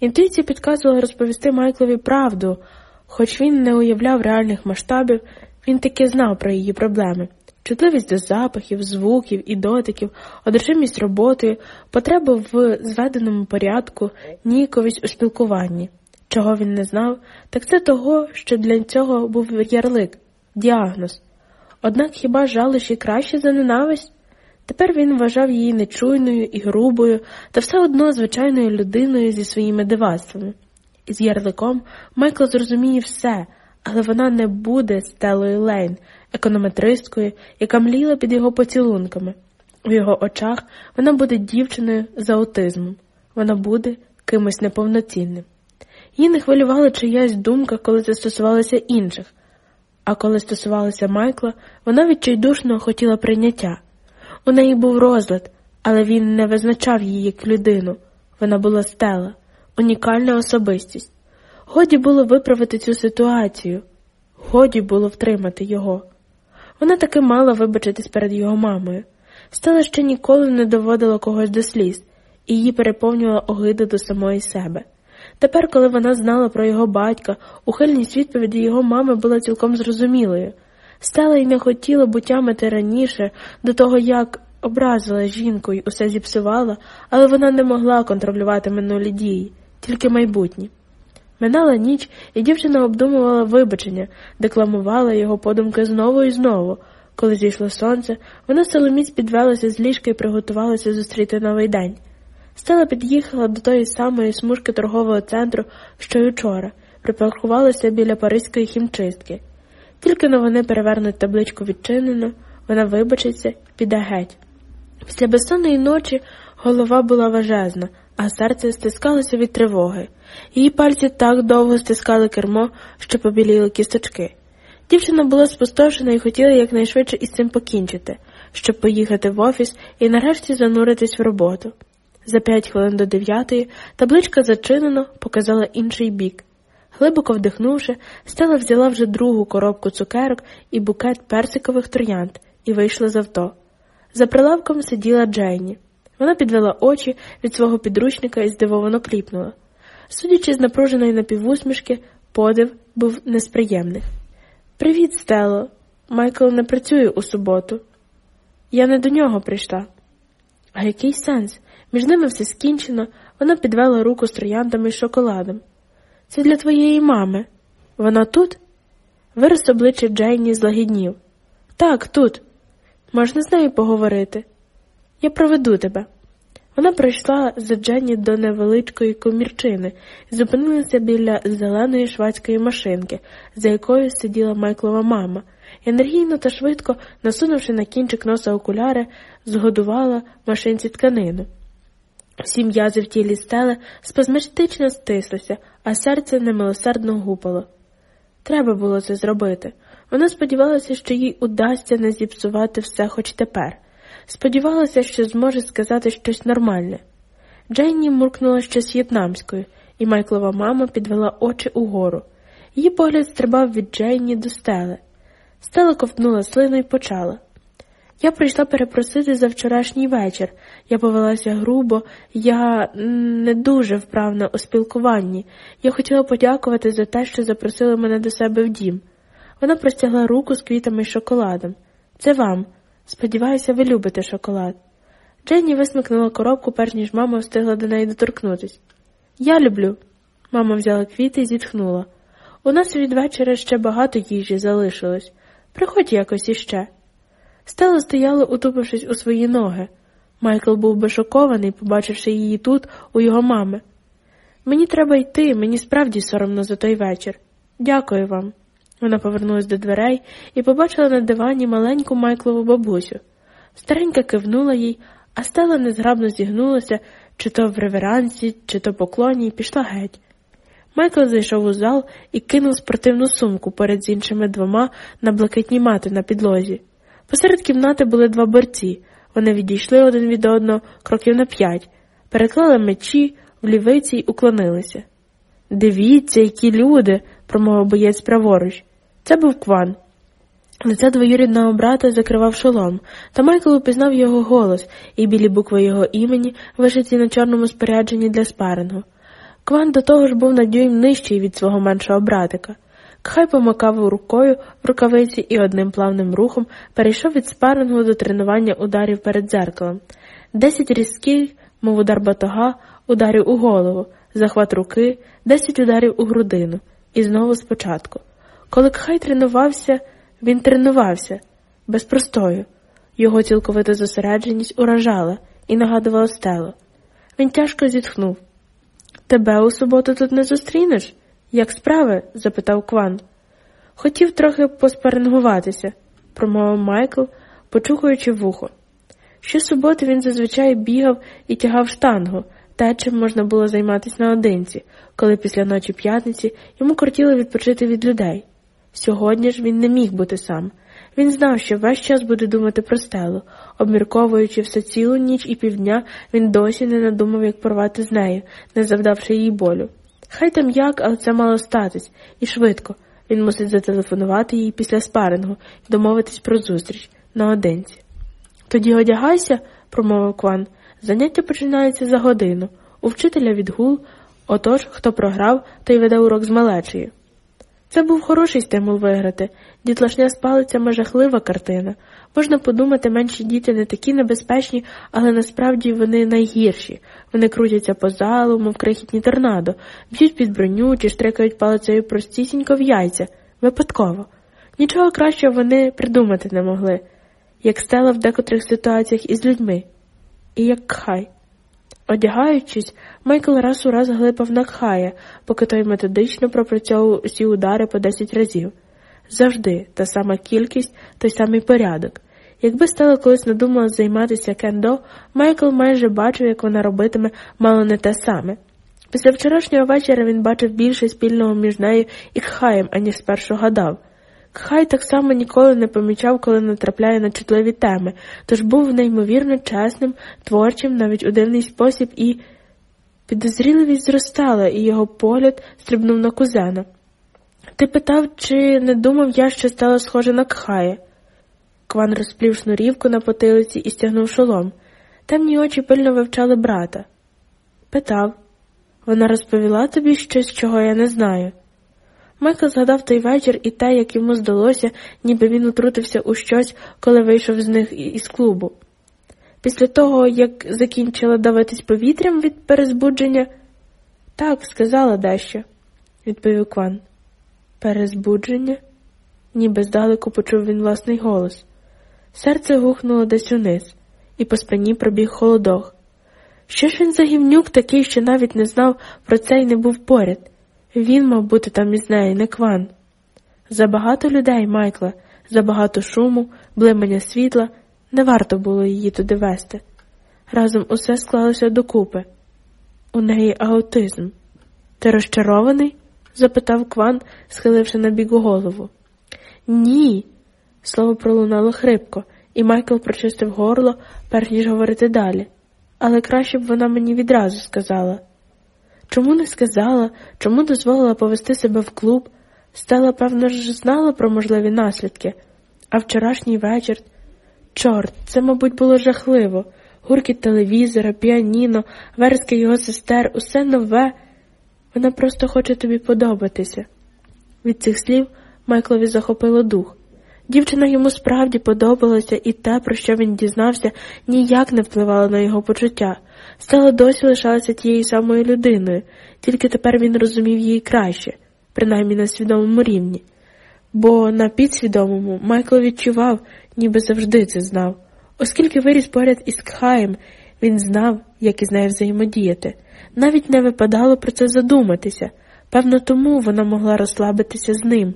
Інтуїція підказувала розповісти Майклові правду, хоч він не уявляв реальних масштабів, він таки знав про її проблеми. Чутливість до запахів, звуків і дотиків, одержимість роботою, потреба в зведеному порядку, ніяковість у спілкуванні. Чого він не знав, так це того, що для цього був ярлик, діагноз. Однак хіба жалощі краще за ненависть? Тепер він вважав її нечуйною і грубою, та все одно звичайною людиною зі своїми дивацтвами. Із ярликом Майкл зрозуміє все, але вона не буде Стелою Лейн, економетристкою, яка мліла під його поцілунками. У його очах вона буде дівчиною з аутизмом, вона буде кимось неповноцінним. Її не хвилювала чиясь думка, коли це стосувалося інших, а коли стосувалося Майкла, вона відчайдушно хотіла прийняття. У неї був розлад, але він не визначав її як людину. Вона була стела, унікальна особистість. Годі було виправити цю ситуацію, годі було втримати його. Вона таки мала вибачитись перед його мамою. Стела ще ніколи не доводила когось до сліз, і її переповнювала огида до самої себе. Тепер, коли вона знала про його батька, ухильність відповіді його мами була цілком зрозумілою. Стела й не хотіла бутямити раніше до того, як образила жінку й усе зіпсувала, але вона не могла контролювати минулі дії, тільки майбутні. Минала ніч, і дівчина обдумувала вибачення, декламувала його подумки знову і знову. Коли зійшло сонце, вона соломіць підвелася з ліжка і приготувалася зустріти новий день. Стела під'їхала до тої самої смужки торгового центру, що й учора, припаркувалася біля паризької хімчистки. Тільки но вони перевернуть табличку відчинено, вона вибачиться і піде геть. Після безсонної ночі голова була важезна, а серце стискалося від тривоги. Її пальці так довго стискали кермо, що побіліли кісточки. Дівчина була спустошена і хотіла якнайшвидше із цим покінчити, щоб поїхати в офіс і нарешті зануритись в роботу. За п'ять хвилин до дев'ятої табличка зачинено показала інший бік. Глибоко вдихнувши, Стела взяла вже другу коробку цукерок і букет персикових троянд і вийшла з авто. За прилавком сиділа Джейні. Вона підвела очі від свого підручника і здивовано кліпнула. Судячи з напруженої напівусмішки, подив був несприємний. Привіт, Стело. Майкл не працює у суботу. Я не до нього прийшла. А який сенс? Між ними все скінчено, вона підвела руку з трояндами і шоколадом. Це для твоєї мами. Вона тут? Вираз обличчя Джейні злагіднів. Так, тут. Можна з нею поговорити? Я проведу тебе. Вона прийшла за Дженні до невеличкої комірчини зупинилася біля зеленої швадської машинки, за якою сиділа Майклова мама, енергійно та швидко, насунувши на кінчик носа окуляри, згодувала машинці тканину. Всі м'язи в тілі стели спазматично стислися, а серце немилосердно гупало. Треба було це зробити. Вона сподівалася, що їй удасться не зіпсувати все хоч тепер. Сподівалася, що зможе сказати щось нормальне. Дженні муркнула щось в'єтнамською, і Майклова мама підвела очі угору. Її погляд стрибав від Дженні до стели. Стела ковтнула слину і почала. Я прийшла перепросити за вчорашній вечір. Я повелася грубо, я не дуже вправна у спілкуванні. Я хотіла подякувати за те, що запросили мене до себе в дім. Вона простягла руку з квітами і шоколадом. Це вам. Сподіваюся, ви любите шоколад. Дженні висмикнула коробку, перш ніж мама встигла до неї доторкнутись. Я люблю. Мама взяла квіти і зітхнула. У нас від вечора ще багато їжі залишилось. Приходь якось іще. Стела стояла, утупившись у свої ноги. Майкл був би шокований, побачивши її тут, у його мами. Мені треба йти, мені справді соромно за той вечір. Дякую вам. Вона повернулась до дверей і побачила на дивані маленьку Майклову бабусю. Старенька кивнула їй, а стела незграбно зігнулася, чи то в реверансі, чи то поклоні, і пішла геть. Майкл зайшов у зал і кинув спортивну сумку перед з іншими двома на блакитній мати на підлозі. Посеред кімнати були два борці. Вони відійшли один від одного кроків на п'ять, переклали мечі в лівиці й уклонилися. Дивіться, які люди, промовив боєць праворуч. Це був кван. Лице двоюрідного брата закривав шолом, та Майкл упізнав його голос і білі букви його імені, вишиті на чорному спорядженні для спарингу. Кван до того ж був на дюйм нижчий від свого меншого братика. Кхай помикав рукою в рукавиці і одним плавним рухом перейшов від спарингу до тренування ударів перед дзеркалом. Десять різких, мов удар батога, ударів у голову, захват руки, десять ударів у грудину. І знову спочатку. Коли Кхай тренувався, він тренувався без простою. Його цілковита зосередженість уражала і нагадувала стело. Він тяжко зітхнув. Тебе у суботу тут не зустрінеш? Як справи? запитав Кван. Хотів трохи поспарингуватися, промовив Майкл, почухуючи вухо. Щосуботи він зазвичай бігав і тягав штангу, те, чим можна було займатися наодинці, коли після ночі п'ятниці йому кортіло відпочити від людей. Сьогодні ж він не міг бути сам. Він знав, що весь час буде думати про стелу, обмірковуючи все цілу ніч і півдня, він досі не надумав, як порвати з нею, не завдавши їй болю. Хай там як, але це мало статись, і швидко. Він мусить зателефонувати їй після спарингу і домовитись про зустріч наодинці. Тоді одягайся, промовив Кван. Заняття починається за годину. У вчителя відгул, отож, хто програв, той веде урок з малечею. Це був хороший стимул виграти. Дітлашня з палицями жахлива картина. Можна подумати, менші діти не такі небезпечні, але насправді вони найгірші. Вони крутяться по залу, мов крихітні торнадо, б'ють під броню чи штрикають палицею простісінько в яйця. Випадково. Нічого кращого вони придумати не могли, як стела в декотрих ситуаціях із людьми. І як хай. Одягаючись, Майкл раз у раз глипав на Кхая, поки той методично пропрацьовував усі удари по 10 разів. Завжди та сама кількість, той самий порядок. Якби стала колись надумала займатися кендо, Майкл майже бачив, як вона робитиме мало не те саме. Після вчорашнього вечора він бачив більше спільного між нею і Кхаєм, аніж спершу гадав. Кхай так само ніколи не помічав, коли натрапляє на чутливі теми, тож був неймовірно чесним, творчим, навіть у дивний спосіб, і підозріливість зростала, і його погляд стрибнув на кузена. Ти питав, чи не думав я, що стала схожа на Кхая? Кван розплів шнурівку на потилиці і стягнув шолом. Темні очі пильно вивчали брата. Питав вона розповіла тобі щось, чого я не знаю. Майкл згадав той вечір і те, як йому здалося, ніби він утрутився у щось, коли вийшов з них із клубу. Після того, як закінчила давитись повітрям від перезбудження, так, сказала дещо, відповів Кван. Перезбудження? Ніби здалеку почув він власний голос. Серце гухнуло десь униз, і по спині пробіг холодок. Що ж він за гівнюк такий, що навіть не знав про це і не був поряд? Він мав бути там із нею, не кван. Забагато людей, Майкла, забагато шуму, блимання світла, не варто було її туди вести. Разом усе склалося докупи. У неї аутизм. Ти розчарований? запитав Кван, схиливши на бігу голову. Ні. Слово пролунало хрипко, і Майкл прочистив горло, перш ніж говорити далі. Але краще б вона мені відразу сказала. Чому не сказала, чому дозволила повести себе в клуб? Стала, певно, ж знала про можливі наслідки. А вчорашній вечір. Чорт, це, мабуть, було жахливо. Гуркіт телевізора, піаніно, верски його сестер, усе нове. Вона просто хоче тобі подобатися. Від цих слів Майклові захопило дух. Дівчина йому справді подобалася, і те, про що він дізнався, ніяк не впливало на його почуття. Стала досі лишалася тією самою людиною, тільки тепер він розумів її краще, принаймні на свідомому рівні. Бо на підсвідомому Майкл відчував, ніби завжди це знав. Оскільки виріс поряд із Кхаєм, він знав, як із нею взаємодіяти. Навіть не випадало про це задуматися. Певно, тому вона могла розслабитися з ним,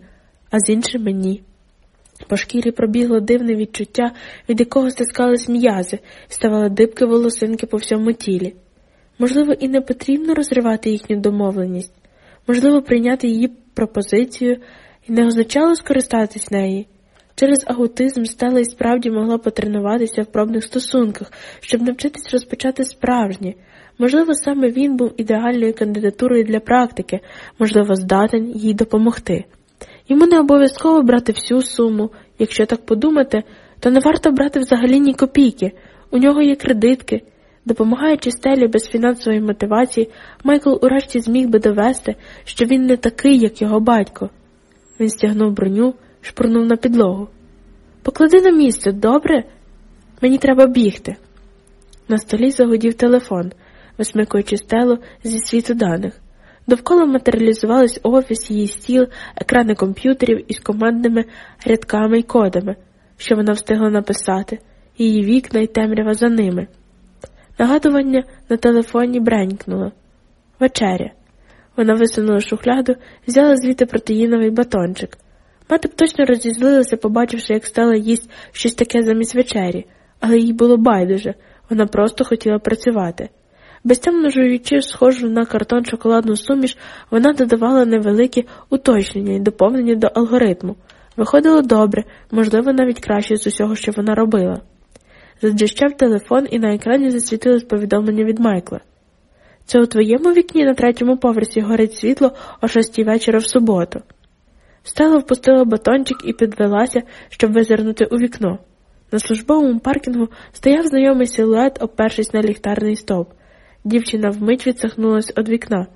а з іншими ні. По шкірі пробігло дивне відчуття, від якого стискались м'язи, ставали дибки волосинки по всьому тілі. Можливо, і не потрібно розривати їхню домовленість, можливо, прийняти її пропозицію і не означало скористатись неї. Через аутизм стала і справді могла потренуватися в пробних стосунках, щоб навчитись розпочати справжнє. Можливо, саме він був ідеальною кандидатурою для практики, можливо, здатен їй допомогти. Йому не обов'язково брати всю суму, якщо так подумати, то не варто брати взагалі ні копійки. У нього є кредитки. Допомагаючи стелі без фінансової мотивації, Майкл урешті зміг би довести, що він не такий, як його батько. Він стягнув броню, шпурнув на підлогу. Поклади на місце, добре? Мені треба бігти. На столі загудів телефон, висмикуючи стелу зі світу даних. Довкола матеріалізувались офіс, її стіл, екрани комп'ютерів із командними рядками й кодами, що вона встигла написати, її вікна й темрява за ними. Нагадування на телефоні бренькнуло. Вечеря. Вона висунула шухляду, взяла звідти протеїновий батончик. Мати б точно розізлилася, побачивши, як стала їсть щось таке замість вечері, але їй було байдуже, вона просто хотіла працювати. Безтямно жуючи схожу на картон шоколадну суміш, вона додавала невеликі уточнення і доповнення до алгоритму. Виходило добре, можливо, навіть краще з усього, що вона робила. Задзищав телефон і на екрані засвітилось повідомлення від Майкла. Це у твоєму вікні на третьому поверсі горить світло о шостій вечора в суботу. Стела впустила батончик і підвелася, щоб визирнути у вікно. На службовому паркінгу стояв знайомий силует, опершись на ліхтарний стовп. Дівчина вмить відсахнулась від вікна.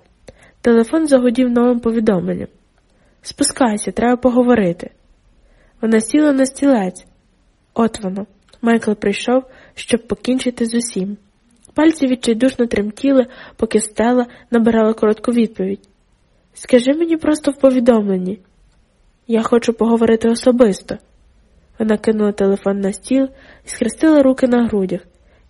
Телефон загудів новим повідомленням. Спускайся, треба поговорити. Вона сіла на стілець. От воно. Майкл прийшов, щоб покінчити з усім. Пальці відчайдушно тремтіли, поки стела набирала коротку відповідь. Скажи мені просто в повідомленні. Я хочу поговорити особисто. Вона кинула телефон на стіл і схрестила руки на грудях.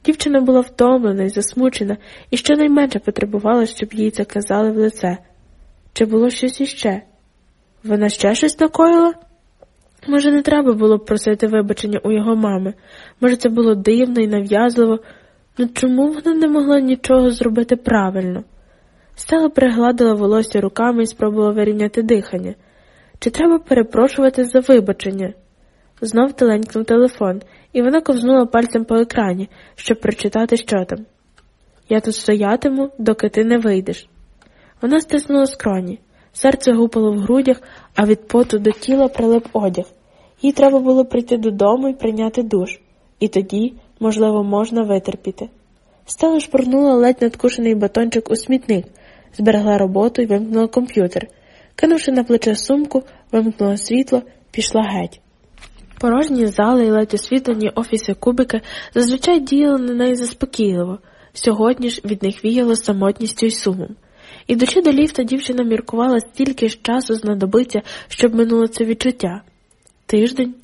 Дівчина була втомлена і засмучена, і щонайменше потребувала, щоб їй це казали в лице. Чи було щось іще? Вона ще щось накоїла? Може, не треба було б просити вибачення у його мами, може, це було дивно і нав'язливо, ну чому вона не могла нічого зробити правильно? Стала пригладила волосся руками і спробувала вирівняти дихання. Чи треба перепрошувати за вибачення? Знов теленькнув телефон, і вона ковзнула пальцем по екрані, щоб прочитати, що там. Я тут стоятиму, доки ти не вийдеш. Вона стиснула скроні. Серце гупало в грудях, а від поту до тіла прилип одяг. Їй треба було прийти додому і прийняти душ, і тоді, можливо, можна витерпіти. Стала шпурнула ледь надкушений батончик у смітник, зберегла роботу і вимкнула комп'ютер. Кинувши на плече сумку, вимкнула світло, пішла геть. Порожні зали і ледь освітлені офіси кубики зазвичай діяли на неї заспокійливо, сьогодні ж від них віяло самотністю й сумом. Ідучи до ліфта, дівчина міркувала стільки ж часу знадобиться, щоб минуло це відчуття тиждень,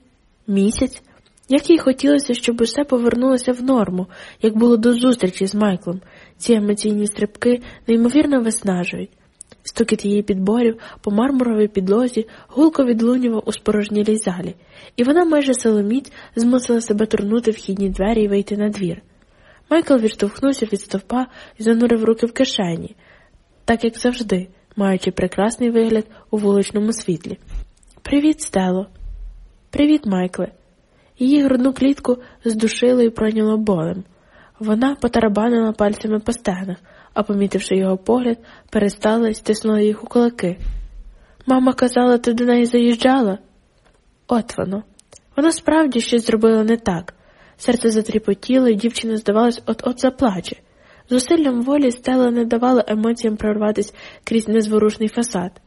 місяць, як їй хотілося, щоб усе повернулося в норму, як було до зустрічі з Майклом. Ці емоційні стрибки неймовірно виснажують. Стукіт її підборів по мармуровій підлозі гулко відлунював у спорожнілій залі, і вона майже силоміць змусила себе турнути вхідні двері і вийти на двір. Майкл відштовхнувся від стовпа і занурив руки в кишені, так як завжди, маючи прекрасний вигляд у вуличному світлі. Привіт, Стело. Привіт, Майкле. Її грудну клітку здушило і пройняло болем. Вона потарабанила пальцями по стегнах, а, помітивши його погляд, перестала і стиснула їх у кулаки. Мама казала, ти до неї заїжджала? От воно. Вона справді щось зробила не так. Серце затріпотіло, і дівчина, здавалось, от-от заплаче. Зусиллям волі стела не давала емоціям прорватися крізь незворушний фасад.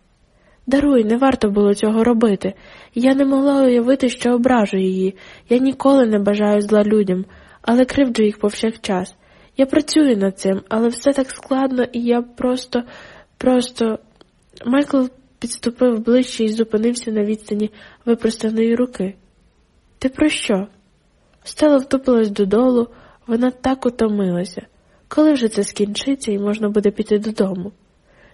Даруй, не варто було цього робити. Я не могла уявити, що ображу її. Я ніколи не бажаю зла людям, але кривджу їх повсякчас. Я працюю над цим, але все так складно, і я просто, просто. Майкл підступив ближче і зупинився на відстані випростаної руки. Ти про що? Стела втупилась додолу, вона так утомилася. Коли вже це скінчиться і можна буде піти додому?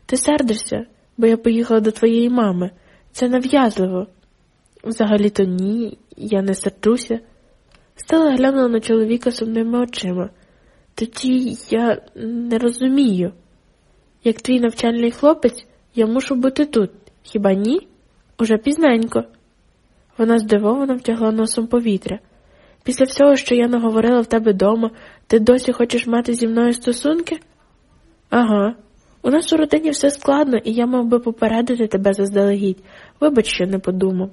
Ти сердишся, бо я поїхала до твоєї мами. Це нав'язливо. Взагалі то ні, я не серджуся. Стела глянула на чоловіка сумними очима. Тоді я не розумію. Як твій навчальний хлопець, я мушу бути тут. Хіба ні? Уже пізненько. Вона здивовано втягла носом повітря. Після всього, що я наговорила в тебе дома, ти досі хочеш мати зі мною стосунки? Ага. У нас у родині все складно, і я мав би попередити тебе заздалегідь. Вибач, що не подумав.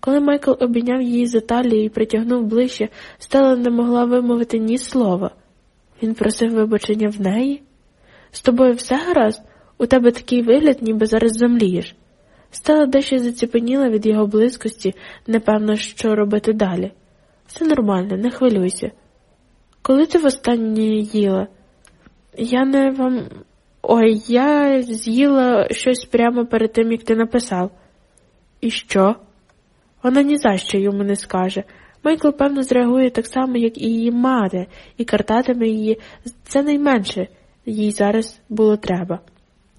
Коли Майкл обійняв її за талію і притягнув ближче, Стела не могла вимовити ні слова. Він просив вибачення в неї? З тобою все гаразд? У тебе такий вигляд, ніби зараз замлієш. Стала дещо заціпеніла від його близькості, непевно, що робити далі. Все нормально, не хвилюйся. Коли ти востаннє їла? Я не вам. Ой, я з'їла щось прямо перед тим, як ти написав. І що? Вона ні за що йому не скаже. Майкл, певно, зреагує так само, як і її мати, і картатиме її це найменше їй зараз було треба.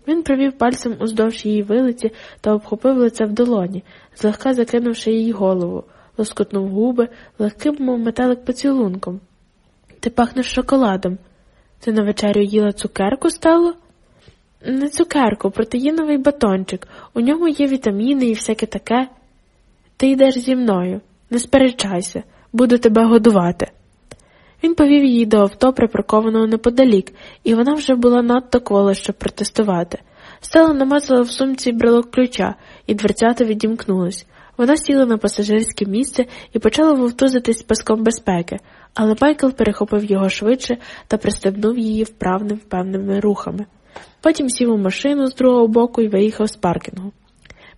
Він провів пальцем уздовж її вилиці та обхопив лице в долоні, злегка закинувши її голову, лоскотнув губи, легким, мов метелик поцілунком. Ти пахнеш шоколадом. Ти на вечерю їла цукерку стало? Не цукерку, протеїновий батончик. У ньому є вітаміни і всяке таке. Ти йдеш зі мною, не сперечайся, буду тебе годувати. Він повів її до авто, припаркованого неподалік, і вона вже була надто квола, щоб протестувати. Стела намацала в сумці брелок ключа, і дверцята відімкнулись. Вона сіла на пасажирське місце і почала вовтузитись паском безпеки, але Майкл перехопив його швидше та пристебнув її вправним впевненими рухами. Потім сів у машину з другого боку і виїхав з паркінгу.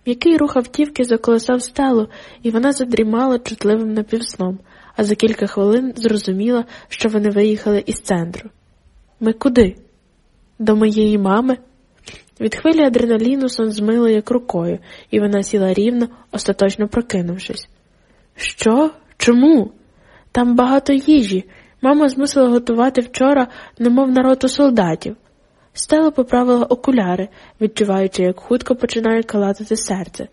М'який рух автівки заколесав стелу, і вона задрімала чутливим напівсном, а за кілька хвилин зрозуміла, що вони виїхали із центру. Ми куди? До моєї мами. Від хвилі адреналіну сон змило як рукою, і вона сіла рівно, остаточно прокинувшись. Що? Чому? Там багато їжі. Мама змусила готувати вчора, немов на роту солдатів. Стела поправила окуляри, відчуваючи, як хутко починає калатити серце.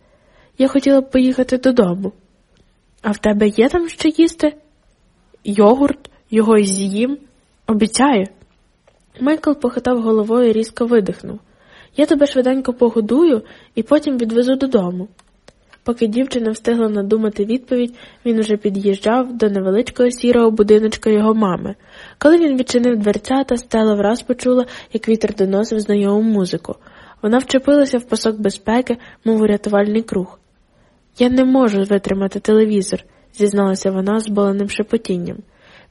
Я хотіла б поїхати додому. А в тебе є там що їсти? Йогурт, його й з'їм. Обіцяю. Майкл похитав головою і різко видихнув. Я тебе швиденько погодую і потім відвезу додому. Поки дівчина встигла надумати відповідь, він уже під'їжджав до невеличкого сірого будиночка його мами. Коли він відчинив дверцята, стела враз почула, як вітер доносив знайому музику. Вона вчепилася в пасок безпеки, мов у рятувальний круг. Я не можу витримати телевізор, зізналася вона з боленим шепотінням.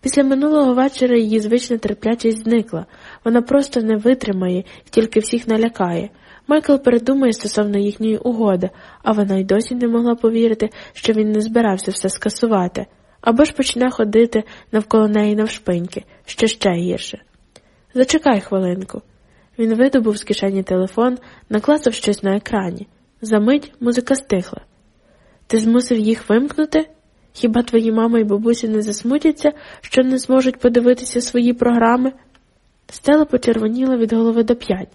Після минулого вечора її звична терплячість зникла. Вона просто не витримає тільки всіх налякає. Майкл передумає стосовно їхньої угоди, а вона й досі не могла повірити, що він не збирався все скасувати, або ж почне ходити навколо неї навшпиньки, що ще гірше. Зачекай хвилинку. Він видобув з кишені телефон, накласив щось на екрані. Замить музика стихла. Ти змусив їх вимкнути? Хіба твої мама і бабусі не засмутяться, що не зможуть подивитися свої програми? Стела почервоніла від голови до п'ять.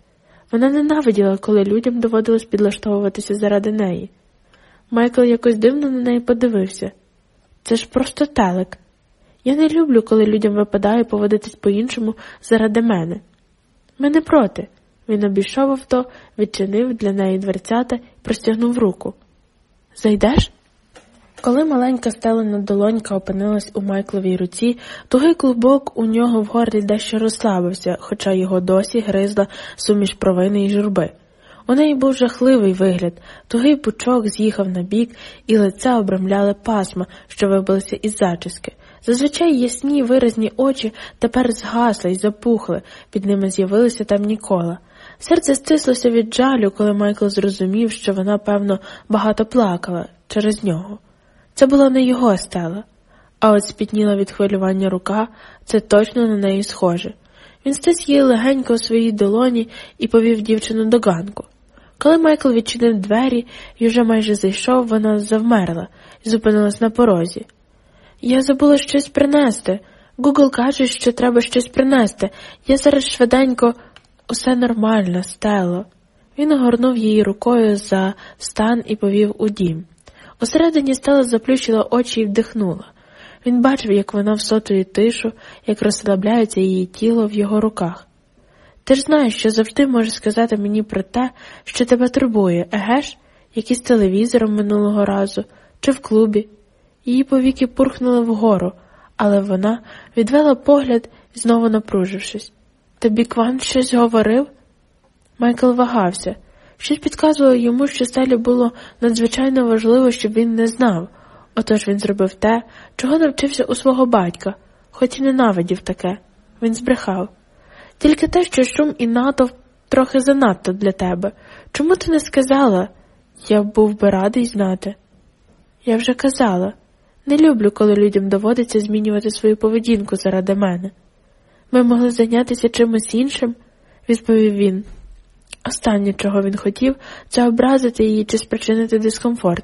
Вона ненавиділа, коли людям доводилось підлаштовуватися заради неї. Майкл якось дивно на неї подивився. Це ж просто телек. Я не люблю, коли людям випадає поводитись по-іншому заради мене. Ми не проти. Він обійшов авто, відчинив для неї дверцята і простягнув руку. Зайдеш? Коли маленька стелена долонька опинилась у Майкловій руці, тугий клубок у нього в горлі дещо розслабився, хоча його досі гризла суміш провини й журби. У неї був жахливий вигляд, тугий пучок з'їхав на бік, і лиця обрамляли пасма, що вибилися із зачіски. Зазвичай ясні виразні очі тепер згасли й запухли, під ними з'явилися темні кола. Серце стислося від жалю, коли Майкл зрозумів, що вона, певно, багато плакала через нього. Це була не його стела, а от спітніла від хвилювання рука, це точно на неї схоже. Він стис її легенько у своїй долоні і повів дівчину до ганку. Коли Майкл відчинив двері і вже майже зайшов, вона завмерла і зупинилась на порозі. Я забула щось принести. Гугл каже, що треба щось принести. Я зараз швиденько усе нормально, стело. Він огорнув її рукою за стан і повів у дім. Усередині стела заплющила очі і вдихнула. Він бачив, як вона всотує тишу, як розслабляється її тіло в його руках. Ти ж знаєш, що завжди можеш сказати мені про те, що тебе турбує, еге ж, як із телевізором минулого разу, чи в клубі. Її повіки пурхнули вгору, але вона відвела погляд, знову напружившись. Тобі Кван щось говорив? Майкл вагався. Щось підказувало йому, що Селі було надзвичайно важливо, щоб він не знав. Отож він зробив те, чого навчився у свого батька, хоч і ненавидів таке. Він збрехав. Тільки те, що шум і натовп трохи занадто для тебе. Чому ти не сказала? Я був би радий знати. Я вже казала. Не люблю, коли людям доводиться змінювати свою поведінку заради мене. Ми могли зайнятися чимось іншим, відповів він. Останнє, чого він хотів, це образити її чи спричинити дискомфорт.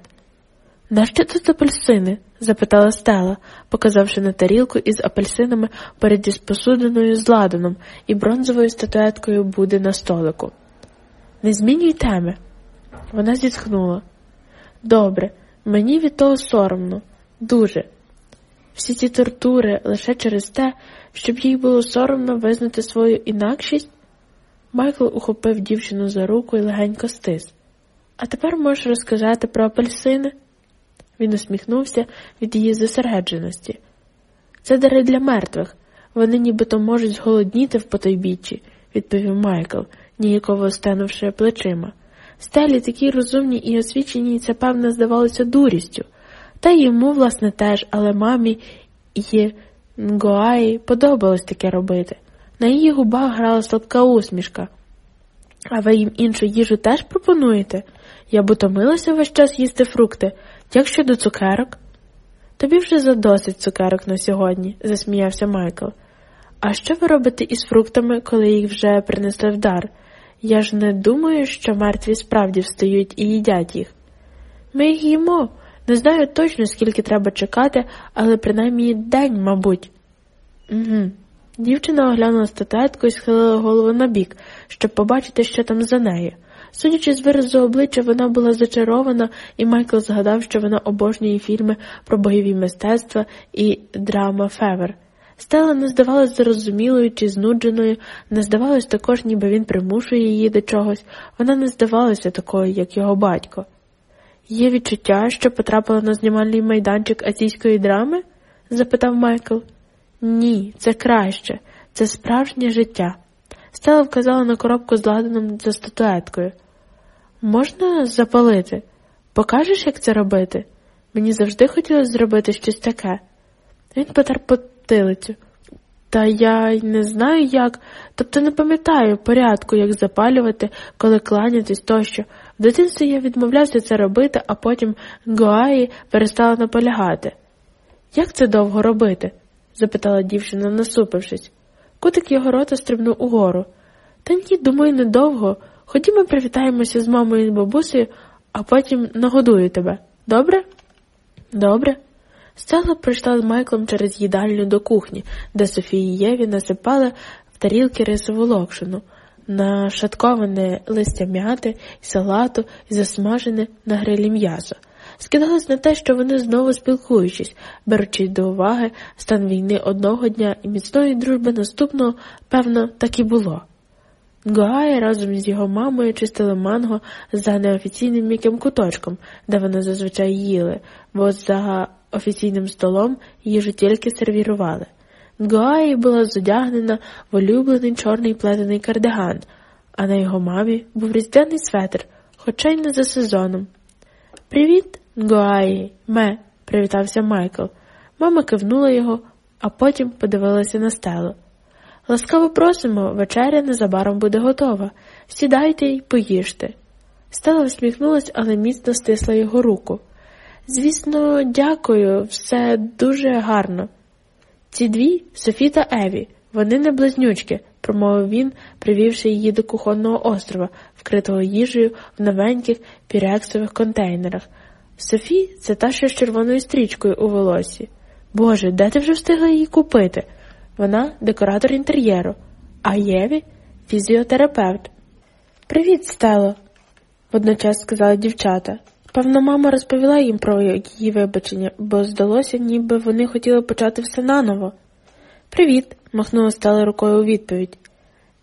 Нащо тут апельсини? запитала Стела, показавши на тарілку із апельсинами перед із посудиною з ладаном і бронзовою статуеткою Буди на столику. Не змінюй теми. Вона зітхнула. Добре, мені від того соромно, дуже. Всі ці тортури лише через те, щоб їй було соромно визнати свою інакшість. Майкл ухопив дівчину за руку і легенько стис. А тепер можеш розказати про апельсини? Він усміхнувся від її зосередженості. Це дари для мертвих. Вони нібито можуть зголодніти в потойбіччі, відповів Майкл, ніяково стенувши плечима. Стелі такі розумні і освічені, це, певно, здавалося дурістю. Та йому, власне, теж, але мамі і Нгоаї подобалось таке робити. На її губах грала слабка усмішка. А ви їм іншу їжу теж пропонуєте? Я б утомилася весь час їсти фрукти. Як щодо цукерок? Тобі вже задосить цукерок на сьогодні, засміявся Майкл. А що ви робите із фруктами, коли їх вже принесли в дар? Я ж не думаю, що мертві справді встають і їдять їх. Ми їх їмо. Не знаю точно, скільки треба чекати, але принаймні день, мабуть. Угу. Дівчина оглянула статуетку і схилила голову набік, щоб побачити, що там за нею. Судячи з виразу обличчя, вона була зачарована, і Майкл згадав, що вона обожнює фільми про бойові мистецтва і DramaFever. Стела не здавалась зрозумілою чи знудженою, не здавалось також, ніби він примушує її до чогось, вона не здавалася такою, як його батько. Є відчуття, що потрапила на знімальний майданчик азійської драми? запитав Майкл. Ні, це краще, це справжнє життя. Стела вказала на коробку з ладаном за статуеткою. Можна запалити? Покажеш, як це робити? Мені завжди хотілося зробити щось таке. Він потер потилицю. Та я й не знаю як, тобто не пам'ятаю порядку, як запалювати, коли кланятись тощо. В дитинстві я відмовлявся це робити, а потім Гуаї перестала наполягати. Як це довго робити? Запитала дівчина, насупившись. Кутик його рота стрибнув угору. Та ні, думаю, недовго. Ходімо привітаємося з мамою і бабусею, а потім нагодую тебе. Добре? Добре. Стелла прийшла з Майклом через їдальню до кухні, де Софії Єві насипали в тарілки рисову локшину, нашатковане листя м'яти, салату і засмажене на грилі м'ясо. Скидалось на те, що вони знову спілкуючись, беручи до уваги стан війни одного дня і міцної дружби наступного, певно, так і було. Гуай разом з його мамою чистили манго за неофіційним м'яким куточком, де вони зазвичай їли, бо за офіційним столом їжу тільки сервірували. Гуаї була зодягнена в улюблений чорний плетений кардиган, а на його мамі був різдвяний светр, хоча й не за сезоном. Привіт, Гуаї, ме, привітався Майкл. Мама кивнула його, а потім подивилася на стелу. Ласкаво просимо, вечеря незабаром буде готова. Сідайте й поїжте. Стела всміхнулась, але міцно стисла його руку. Звісно, дякую, все дуже гарно. Ці дві Софі та Еві, вони не близнючки, промовив він, привівши її до кухонного острова, вкритого їжею в новеньких пірексових контейнерах. Софі це та що з червоною стрічкою у волосі. Боже, де ти вже встигла її купити? Вона декоратор інтер'єру, а Еві фізіотерапевт. Привіт, Стело, водночас сказали дівчата. Певно, мама розповіла їм про її вибачення, бо здалося, ніби вони хотіли почати все наново. Привіт, махнула Стела рукою у відповідь.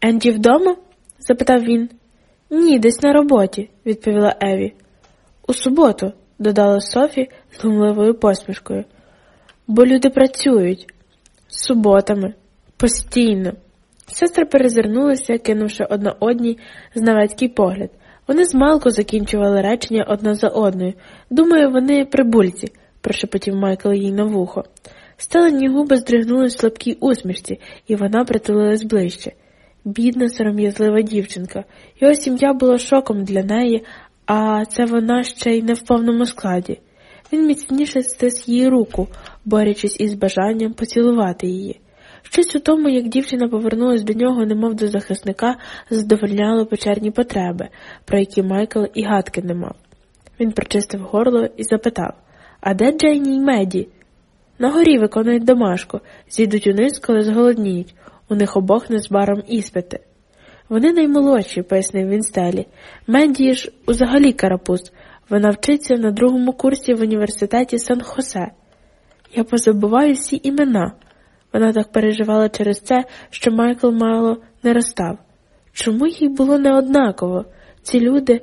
Енджі вдома? запитав він. Ні, десь на роботі, відповіла Еві. У суботу, додала Софі з глумливою посмішкою. Бо люди працюють суботами, постійно. Сестри перезирнулися, кинувши одна одній знавецький погляд. Вони змалку закінчували речення одна за одною. Думаю, вони прибульці, прошепотів Майкл їй на вухо. Стелені губи здригнулись в слабкій усмішці, і вона притулилась ближче. Бідна, сором'язлива дівчинка. Його сім'я була шоком для неї, а це вона ще й не в повному складі. Він міцніше стис її руку, борючись із бажанням поцілувати її. Щось у тому, як дівчина повернулась до нього, немов до захисника, задовольняло печерні потреби, про які Майкл і гадки не мав. Він прочистив горло і запитав А де Джейні й Меді? На горі виконують домашку, зійдуть униз, коли зголодніють. У них обох незбаром іспити. Вони наймолодші, пояснив він стелі. Меді ж узагалі карапуз. Вона вчиться на другому курсі в університеті Сан Хосе. Я позабуваю всі імена. Вона так переживала через це, що Майкл мало не розстав. Чому їй було неоднаково? Ці люди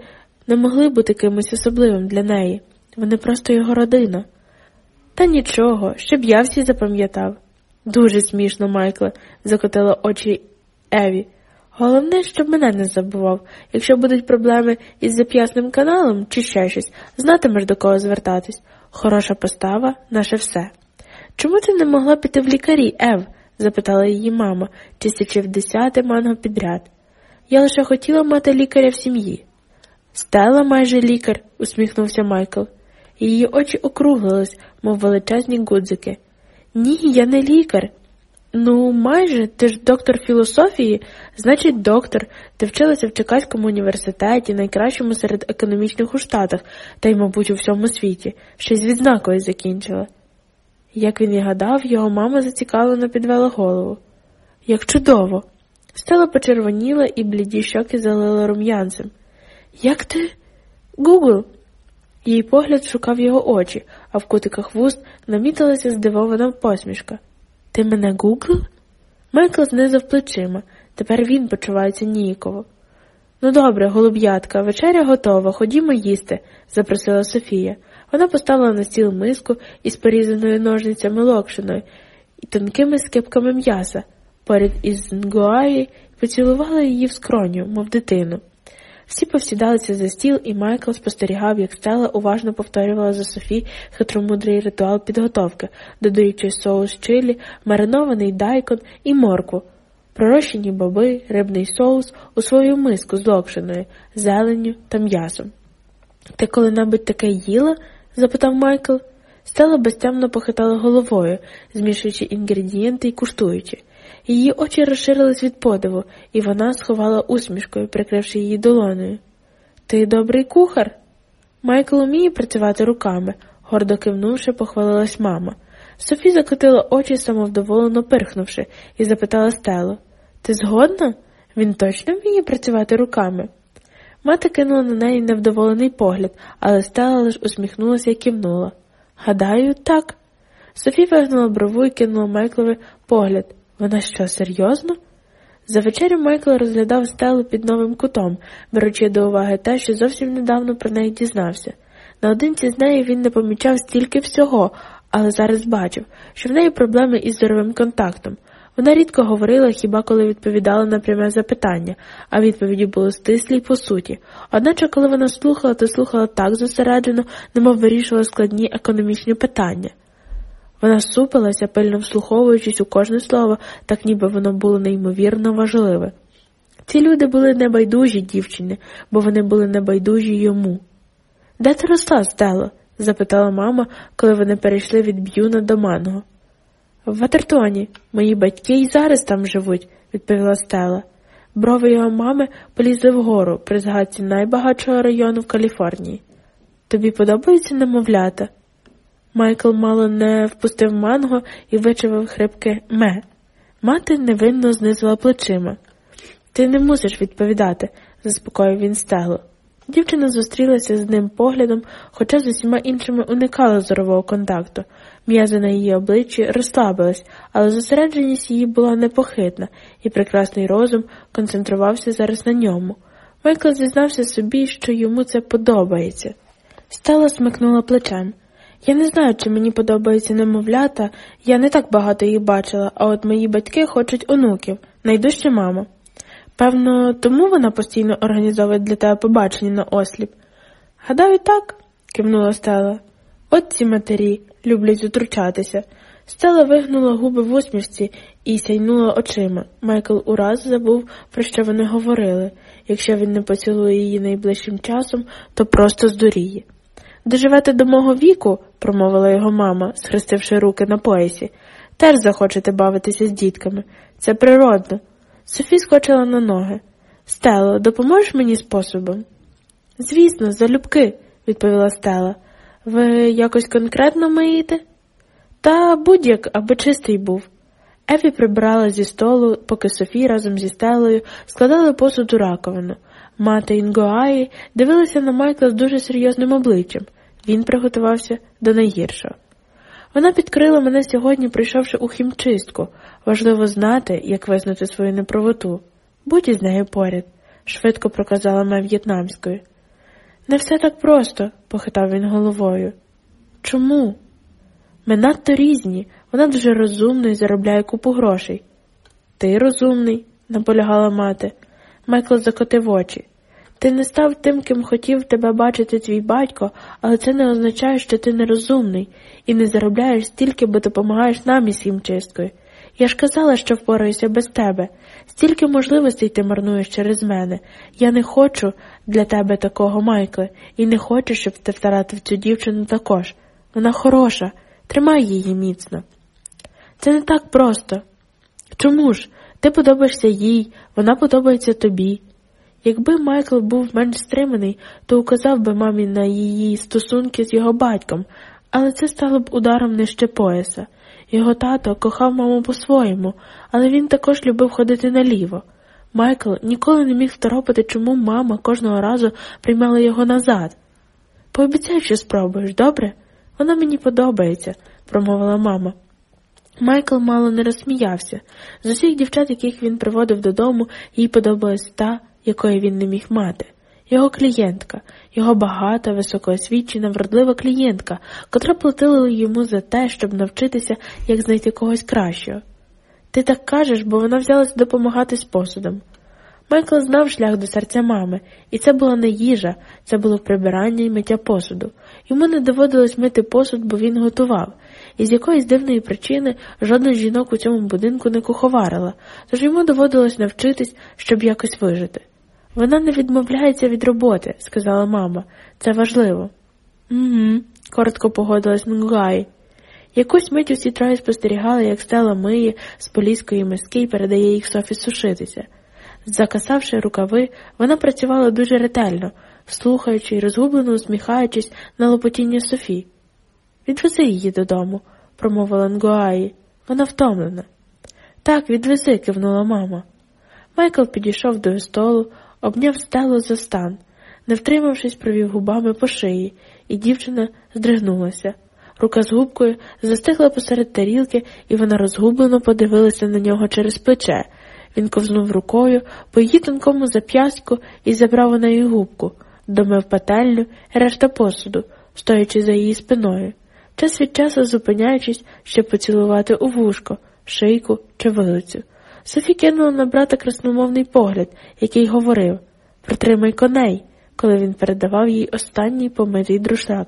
не могли бути кимось особливим для неї. Вони просто його родина. Та нічого, щоб я всі запам'ятав. Дуже смішно, Майкле, закотила очі Еві. Головне, щоб мене не забував. Якщо будуть проблеми із зап'ясним каналом чи ще щось, знатимеш до кого звертатись. Хороша постава наше все. Чому ти не могла піти в лікарі, Ев? запитала її мама, чистячи в десяте манго підряд. Я лише хотіла мати лікаря в сім'ї. Стела майже лікар, усміхнувся Майкл. Її очі округлились, мов величезні гудзики. Ні, я не лікар. Ну, майже, ти ж доктор філософії, значить, доктор. Ти вчилася в Чикаському університеті, найкращому серед економічних у Штатах, та й, мабуть, у всьому світі, ще з відзнакою закінчила. Як він і гадав, його мама зацікавлено підвела голову. Як чудово! Стела почервоніла і бліді щоки залила рум'янцем. Як ти? Гугл. Її погляд шукав його очі, а в кутиках вуст намітилася здивована посмішка. Ти мене гуглив? Майкл знизав плечима. Тепер він почувається ніяково. Ну, добре, голуб'ятка, вечеря готова, ходімо їсти, запросила Софія. Вона поставила на стіл миску із порізаною ножницями локшиною і тонкими скипками м'яса, поряд із Нгуаї поцілувала її в скроню, мов дитину. Всі повсідалися за стіл, і Майкл спостерігав, як Стела уважно повторювала за Софі хитромудрий ритуал підготовки, додаючи соус чилі, маринований дайкон і моркву, пророщені боби, рибний соус у свою миску з локшиною, зеленню та м'ясом. Ти коли-небудь таке їла? запитав Майкл. Стела безтямно похитала головою, змішуючи інгредієнти і куштуючи. Її очі розширились від подиву, і вона сховала усмішкою, прикривши її долоною. Ти добрий кухар? Майкл уміє працювати руками, гордо кивнувши, похвалилась мама. Софі закотила очі, самовдоволено пирхнувши, і запитала Стелу Ти згодна? Він точно вміє працювати руками? Мати кинула на неї невдоволений погляд, але Стела лиш усміхнулася і кивнула. Гадаю, так. Софі вигнула брову і кинула Майклові погляд. Вона що, серйозно? За вечерю Майкл розглядав стелу під новим кутом, беручи до уваги те, що зовсім недавно про неї дізнався. Наодинці з нею він не помічав стільки всього, але зараз бачив, що в неї проблеми із зоровим контактом. Вона рідко говорила, хіба коли відповідала на пряме запитання, а відповіді були стислі й по суті. Одначе, коли вона слухала, то слухала так зосереджено, немов вирішувала складні економічні питання. Вона супилася, пильно вслуховуючись у кожне слово, так ніби воно було неймовірно важливе. Ці люди були небайдужі дівчини, бо вони були небайдужі йому. Де ти росла, Стело? запитала мама, коли вони перейшли від Б'юна до Манго. В Ватертоні. Мої батьки й зараз там живуть, відповіла Стела. Брови його мами полізли вгору при згадці найбагатшого району в Каліфорнії. Тобі подобаються немовлята? Майкл мало не впустив манго і вичавив хрипке ме. Мати невинно знизила плечима. Ти не мусиш відповідати, заспокоїв він стело. Дівчина зустрілася з ним поглядом, хоча з усіма іншими уникала зорового контакту. М'язи на її обличчі розслабились, але зосередженість її була непохитна, і прекрасний розум концентрувався зараз на ньому. Майкл зізнався собі, що йому це подобається. Стела смикнула плечем. Я не знаю, чи мені подобаються немовлята, я не так багато їх бачила, а от мої батьки хочуть онуків, найдужче мама. Певно, тому вона постійно організовує для тебе побачення на осліп. Гадаю, так, кивнула Стела. От ці матері люблять утручатися. Стела вигнула губи в усмішці і сяйнула очима. Майкл ураз забув, про що вони говорили. Якщо він не поцілує її найближчим часом, то просто здуріє. Доживете до мого віку, промовила його мама, схрестивши руки на поясі, теж захочете бавитися з дітками. Це природно. Софі скочила на ноги. Стело, допоможеш мені способом? Звісно, залюбки, відповіла Стела. Ви якось конкретно миєте? Та будь-як, аби чистий був. Ефі прибрала зі столу, поки Софі разом зі стелою складали посуд у раковину. Мати Інгоаї дивилася на Майкла з дуже серйозним обличчям. Він приготувався до найгіршого. Вона підкрила мене сьогодні, прийшовши у хімчистку. Важливо знати, як визнати свою неправоту. Будь із нею поряд, швидко проказала Ме в'єтнамською. Не все так просто, похитав він головою. Чому? Ми надто різні, вона дуже розумна і заробляє купу грошей. Ти розумний, наполягала мати. Майкл закотив очі. Ти не став тим, ким хотів тебе бачити твій батько, але це не означає, що ти нерозумний і не заробляєш стільки, бо допомагаєш нам із хімчисткою. Я ж казала, що впораюся без тебе. Стільки можливостей ти марнуєш через мене. Я не хочу для тебе такого, Майкле, і не хочу, щоб ти втратив цю дівчину також. Вона хороша, тримай її міцно. Це не так просто. Чому ж? Ти подобаєшся їй, вона подобається тобі. Якби Майкл був менш стриманий, то указав би мамі на її стосунки з його батьком, але це стало б ударом нижче пояса. Його тато кохав маму по-своєму, але він також любив ходити наліво. Майкл ніколи не міг второпати, чому мама кожного разу приймала його назад. Пообіцяй, що спробуєш, добре? Вона мені подобається, промовила мама. Майкл мало не розсміявся. З усіх дівчат, яких він приводив додому, їй подобалась та, якої він не міг мати. Його клієнтка, його багата, високоосвічена, вродлива клієнтка, котра платила йому за те, щоб навчитися, як знайти когось кращого. Ти так кажеш, бо вона взялася допомагати з посудом. Майкл знав шлях до серця мами, і це була не їжа, це було прибирання і миття посуду. Йому не доводилось мити посуд, бо він готував, і з якоїсь дивної причини жодна жінок у цьому будинку не куховарила, тож йому доводилось навчитись, щоб якось вижити. Вона не відмовляється від роботи, сказала мама. Це важливо. «Угу», – коротко погодилась Нгуай. Якусь мить усі троє спостерігали, як стела миє з поліської миски і передає їх Софі сушитися. Закасавши рукави, вона працювала дуже ретельно, слухаючи і розгублено усміхаючись на лопотіння Софі. Відвези її додому, промовила Нгуаї. Вона втомлена. Так, відвези, кивнула мама. Майкл підійшов до столу, обняв стелу за стан, не втримавшись, провів губами по шиї, і дівчина здригнулася. Рука з губкою застигла посеред тарілки, і вона розгублено подивилася на нього через плече. Він ковзнув рукою по її тонкому зап'ястку і забрав у неї губку, домив пательню і решта посуду, стоячи за її спиною, час від часу зупиняючись, щоб поцілувати у вушко, шийку чи вилицю. Софі кинула на брата красномовний погляд, який говорив Притримай коней, коли він передавав їй останній помитий друшак,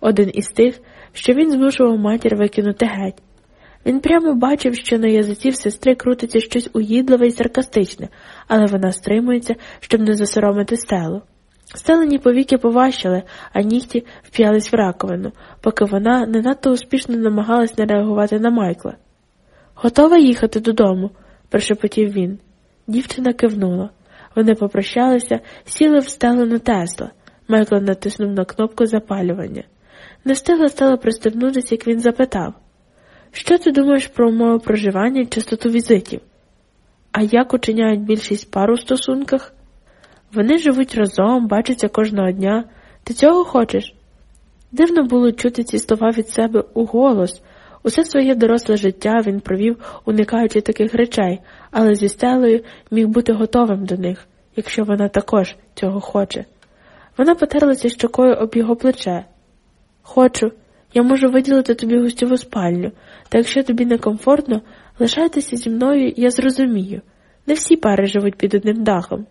один із тих, що він змушував матір викинути геть. Він прямо бачив, що на язиці сестри крутиться щось уїдливе і саркастичне, але вона стримується, щоб не засоромити стелу. Стелені повіки поващили, а нігті вп'ялись в раковину, поки вона не надто успішно намагалась не реагувати на Майкла. Готова їхати додому? Прошепотів він. Дівчина кивнула. Вони попрощалися, сіли в стелену Тесла. Майкл натиснув на кнопку запалювання. Не встигла стала пристебнутися, як він запитав Що ти думаєш про умови проживання і частоту візитів? А як учиняють більшість пар у стосунках? Вони живуть разом, бачаться кожного дня. Ти цього хочеш? Дивно було чути ці слова від себе у голос, Усе своє доросле життя він провів, уникаючи таких речей, але зі стелею міг бути готовим до них, якщо вона також цього хоче. Вона потерлася щокою об його плече. Хочу, я можу виділити тобі гостьову спальню, та якщо тобі некомфортно, лишайтеся зі мною, я зрозумію. Не всі пари живуть під одним дахом.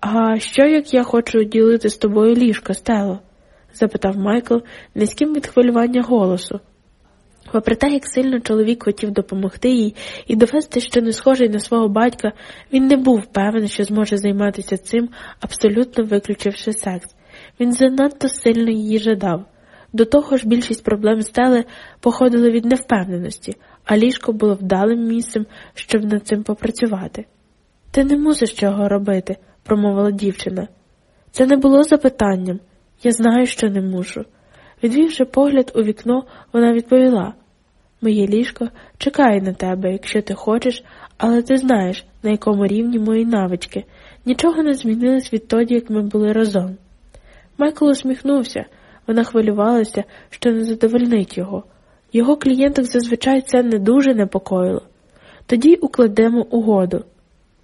А що як я хочу ділити з тобою ліжко, Стело? запитав Майкл низьким від хвилювання голосу. Попри те, як сильно чоловік хотів допомогти їй і довести, що не схожий на свого батька, він не був певний, що зможе займатися цим, абсолютно виключивши секс. Він занадто сильно її жадав. До того ж, більшість проблем стели походили від невпевненості, а ліжко було вдалим місцем, щоб над цим попрацювати. Ти не мусиш цього робити, промовила дівчина. Це не було запитанням. Я знаю, що не мушу. Відвівши погляд у вікно, вона відповіла Моє ліжко чекає на тебе, якщо ти хочеш, але ти знаєш, на якому рівні мої навички. Нічого не змінилось відтоді, як ми були разом. Майкл усміхнувся, вона хвилювалася, що не задовольнить його. Його клієнток зазвичай це не дуже непокоїло. Тоді укладемо угоду.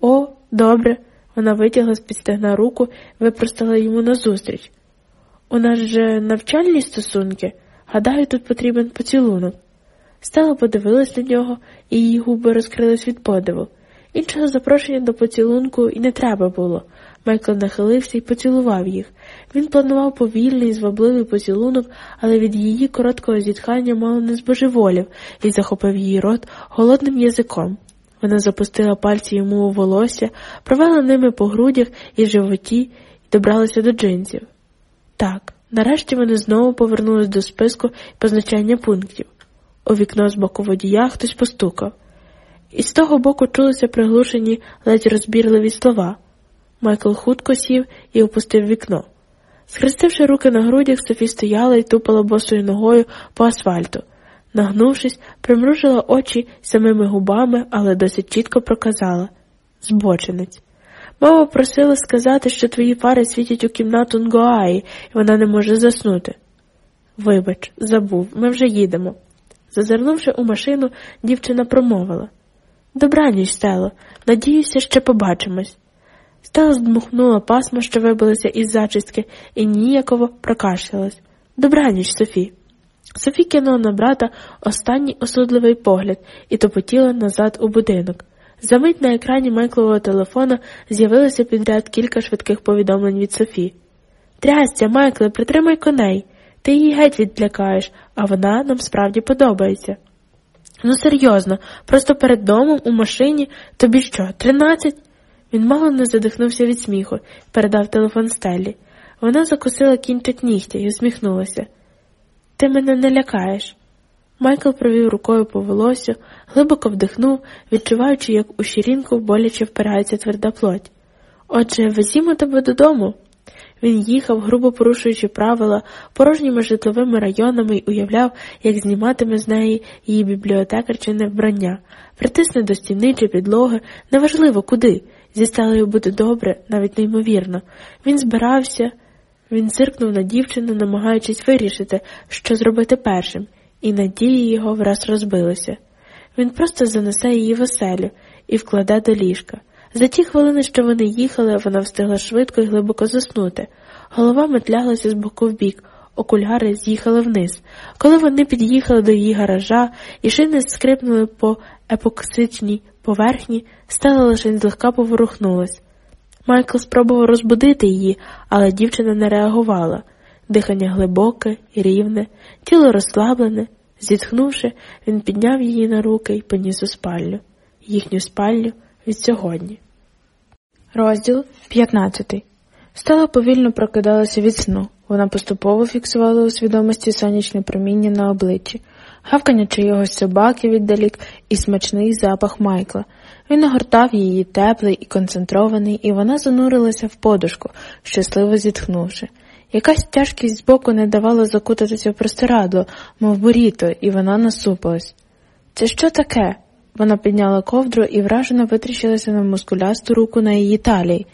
О, добре. Вона витягла з під стегна руку випростала йому назустріч. У нас же навчальні стосунки, гадаю, тут потрібен поцілунок. Стела подивилась на нього, і її губи розкрились від подиву. Іншого запрошення до поцілунку і не треба було. Майкл нахилився і поцілував їх. Він планував повільний, звабливий поцілунок, але від її короткого зітхання мало не збожеволів і захопив її рот голодним язиком. Вона запустила пальці йому у волосся, провела ними по грудях і животі і добралася до джинсів. Так, нарешті вони знову повернулись до списку позначання пунктів. У вікно з боку водія хтось постукав. І з того боку чулися приглушені ледь розбірливі слова. Майкл хутко сів і опустив вікно. Схрестивши руки на грудях, Софі стояла і тупала босою ногою по асфальту. Нагнувшись, примружила очі самими губами, але досить чітко проказала збочинець. Мама просила сказати, що твої фари світять у кімнату Нгоаї, і вона не може заснути. Вибач, забув, ми вже їдемо. Зазирнувши у машину, дівчина промовила Добраніч, Стело, надіюся, ще побачимось. Стела здмухнула пасма, що вибилися із зачістки, і ніяково прокашлялась. Добраніч, Софі. Софі кинула на брата останній осудливий погляд і топотіла назад у будинок. Замить на екрані Майклового телефона з'явилося підряд кілька швидких повідомлень від Софі. Трястя, Майкле, притримай коней. Ти її геть відлякаєш, а вона нам справді подобається. Ну, серйозно, просто перед домом у машині тобі що, тринадцять? Він мало не задихнувся від сміху передав телефон Стеллі. Вона закусила кінчик нігтя і усміхнулася. Ти мене не лякаєш. Майкл провів рукою по волосю, глибоко вдихнув, відчуваючи, як у щирінку боляче впирається тверда плоть. Отже, везімо тебе додому. Він їхав, грубо порушуючи правила, порожніми житловими районами й уявляв, як зніматиме з неї її бібліотекарчине вбрання, притисне до стіни чи підлоги, неважливо куди. Зі стелею буде добре, навіть неймовірно. Він збирався, він зиркнув на дівчину, намагаючись вирішити, що зробити першим, і надії його враз розбилися. Він просто занесе її в оселю і вкладе до ліжка. За ті хвилини, що вони їхали, вона встигла швидко і глибоко заснути. Голова метлялася з боку в бік, окуляри з'їхали вниз. Коли вони під'їхали до її гаража і шини скрипнули по епоксичній поверхні, стела лише злегка поворухнулась. Майкл спробував розбудити її, але дівчина не реагувала. Дихання глибоке рівне, тіло розслаблене. Зітхнувши, він підняв її на руки і поніс у спальню, їхню спальню від сьогодні. Розділ 15 Стала повільно прокидалася від сну. Вона поступово фіксувала у свідомості сонячне проміння на обличчі, гавкання чиїгось собаки віддалік і смачний запах Майкла. Він огортав її теплий і концентрований, і вона занурилася в подушку, щасливо зітхнувши. Якась тяжкість збоку не давала закутатися в простирадло, мов буріто, і вона насупилась. Це що таке? Вона підняла ковдру і вражено витріщилася на мускулясту руку на її талії,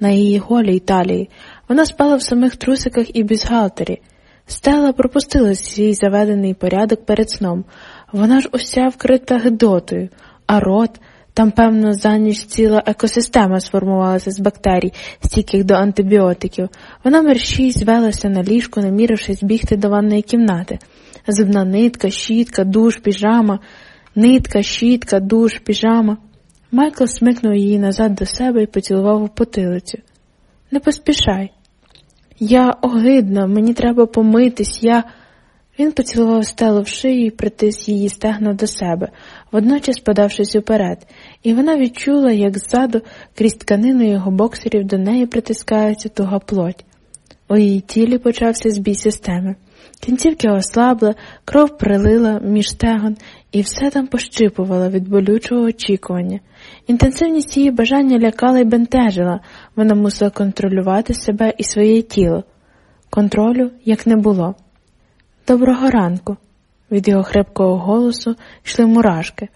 на її голій талії. Вона спала в самих трусиках і бізгалтері. Стела пропустила свій заведений порядок перед сном. Вона ж уся вкрита гидотою, а рот. Там, певно, за ніч ціла екосистема сформувалася з бактерій, стійких до антибіотиків. Вона мерщій звелася на ліжку, намірившись бігти до ванної кімнати. Зубна нитка, щітка, душ, піжама, нитка, щітка, душ, піжама. Майкл смикнув її назад до себе і поцілував у потилицю. Не поспішай. Я огидна, мені треба помитись, я. Він поцілував стелу в шию і притис її стегна до себе, водночас подавшись уперед, і вона відчула, як ззаду крізь тканину його боксерів до неї притискається туга плоть. У її тілі почався збій системи. Кінцівки ослабли, кров прилила між стегон, і все там пощипувало від болючого очікування. Інтенсивність її бажання лякала й бентежила, вона мусила контролювати себе і своє тіло. Контролю як не було. Доброго ранку. Від його хрипкого голосу йшли мурашки.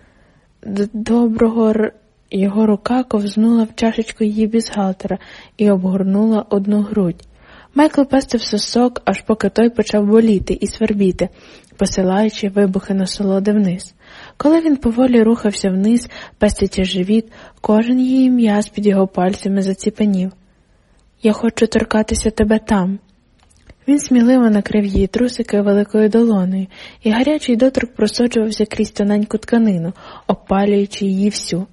Доброго р... його рука ковзнула в чашечку її бізгалтера і обгорнула одну грудь. Майкл пестив сосок, аж поки той почав боліти і свербіти, посилаючи вибухи насолоди вниз. Коли він поволі рухався вниз, пестячи живіт, кожен її м'яз під його пальцями заціпенів. Я хочу торкатися тебе там. Він сміливо накрив її трусики великою долоною, і гарячий доторк просочувався крізь тоненьку тканину, опалюючи її всю.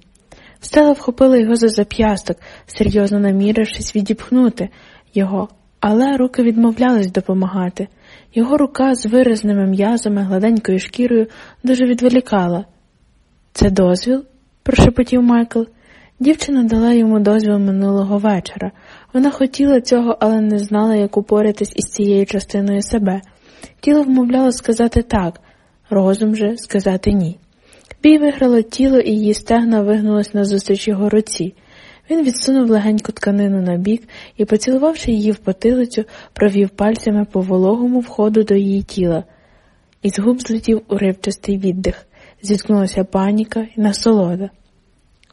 Стела вхопила його за зап'ясток, серйозно намірившись відіпхнути його, але руки відмовлялись допомагати. Його рука з виразними м'язами, гладенькою шкірою дуже відволікала. Це дозвіл? прошепотів Майкл. Дівчина дала йому дозвіл минулого вечора. Вона хотіла цього, але не знала, як упоратись із цією частиною себе. Тіло вмовляло сказати так, розум же сказати ні. Бій виграло тіло, і її стегна вигнулось назустріч його руці. Він відсунув легеньку тканину на бік і, поцілувавши її в потилицю, провів пальцями по вологому входу до її тіла. Із губ злетів уривчастий віддих, зіткнулася паніка і насолода.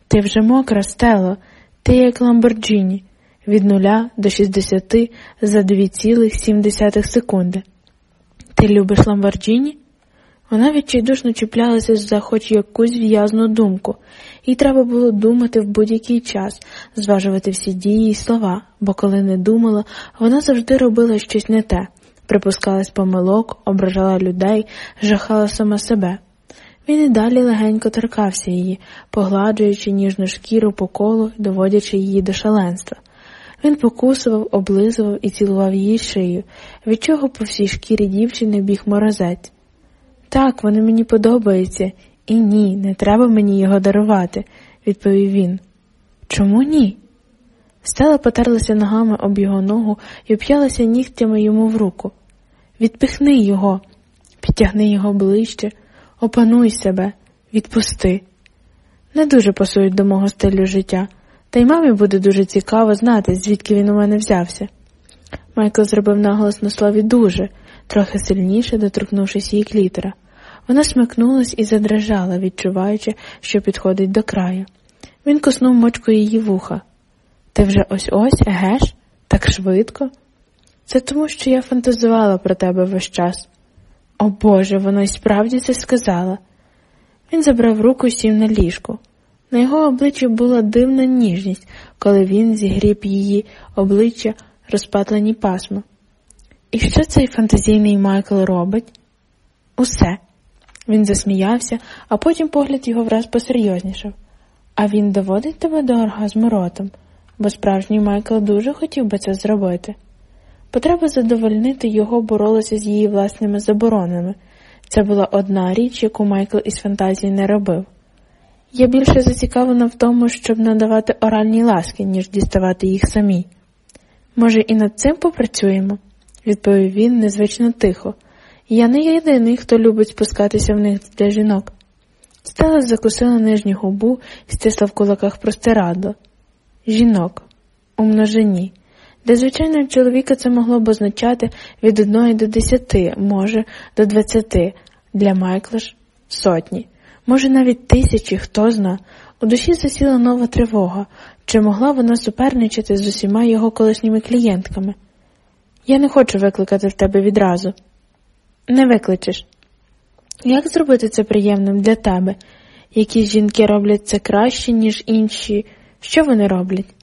Ти вже мокра, Стело, ти як Ламборджіні, від нуля до 60 за 2,7 секунди. Ти любиш Ламборджіні? Вона відчайдушно чіплялася за хоч якусь в'язну думку, їй треба було думати в будь-який час, зважувати всі дії і слова, бо коли не думала, вона завжди робила щось не те, припускалась помилок, ображала людей, жахала сама себе. Він і далі легенько торкався її, погладжуючи ніжну шкіру по колу доводячи її до шаленства. Він покусував, облизував і цілував її шию, від чого по всій шкірі дівчини біг морозець. Так, вони мені подобаються, і ні, не треба мені його дарувати, відповів він. Чому ні? Стела потерлася ногами об його ногу і вп'ялася нігтями йому в руку. Відпихни його, підтягни його ближче, опануй себе, відпусти. Не дуже пасують до мого стилю життя, та й мамі буде дуже цікаво знати, звідки він у мене взявся. Майкл зробив наголос на слові дуже, трохи сильніше доторкнувшись її клітера. Вона смикнулась і задрижала, відчуваючи, що підходить до краю. Він коснув мочкою її вуха. Ти вже ось ось, егеш? Так швидко? Це тому, що я фантазувала про тебе весь час. О Боже, вона й справді це сказала. Він забрав руку і сів на ліжку. На його обличчі була дивна ніжність, коли він зігріб її обличчя розпатлені пасма. І що цей фантазійний Майкл робить? Усе. Він засміявся, а потім погляд його враз посерйознішав. А він доводить тебе до оргазму ротом, бо справжній Майкл дуже хотів би це зробити. Потреба задовольнити його боролася з її власними заборонами. Це була одна річ, яку Майкл із фантазії не робив. Я більше зацікавлена в тому, щоб надавати оральні ласки, ніж діставати їх самі. Може, і над цим попрацюємо, відповів він незвично тихо. Я не єдиний, хто любить спускатися в них для жінок. Стела закусила нижню губу і стисла в кулаках простирадло. Жінок у множині. Для звичайного чоловіка це могло б означати від одної до десяти, може, до двадцяти, для Майкла ж сотні, може навіть тисячі, хто зна. У душі засіла нова тривога, чи могла вона суперничати з усіма його колишніми клієнтками. Я не хочу викликати в тебе відразу. Не викличеш. Як зробити це приємним для тебе? Якісь жінки роблять це краще, ніж інші. Що вони роблять?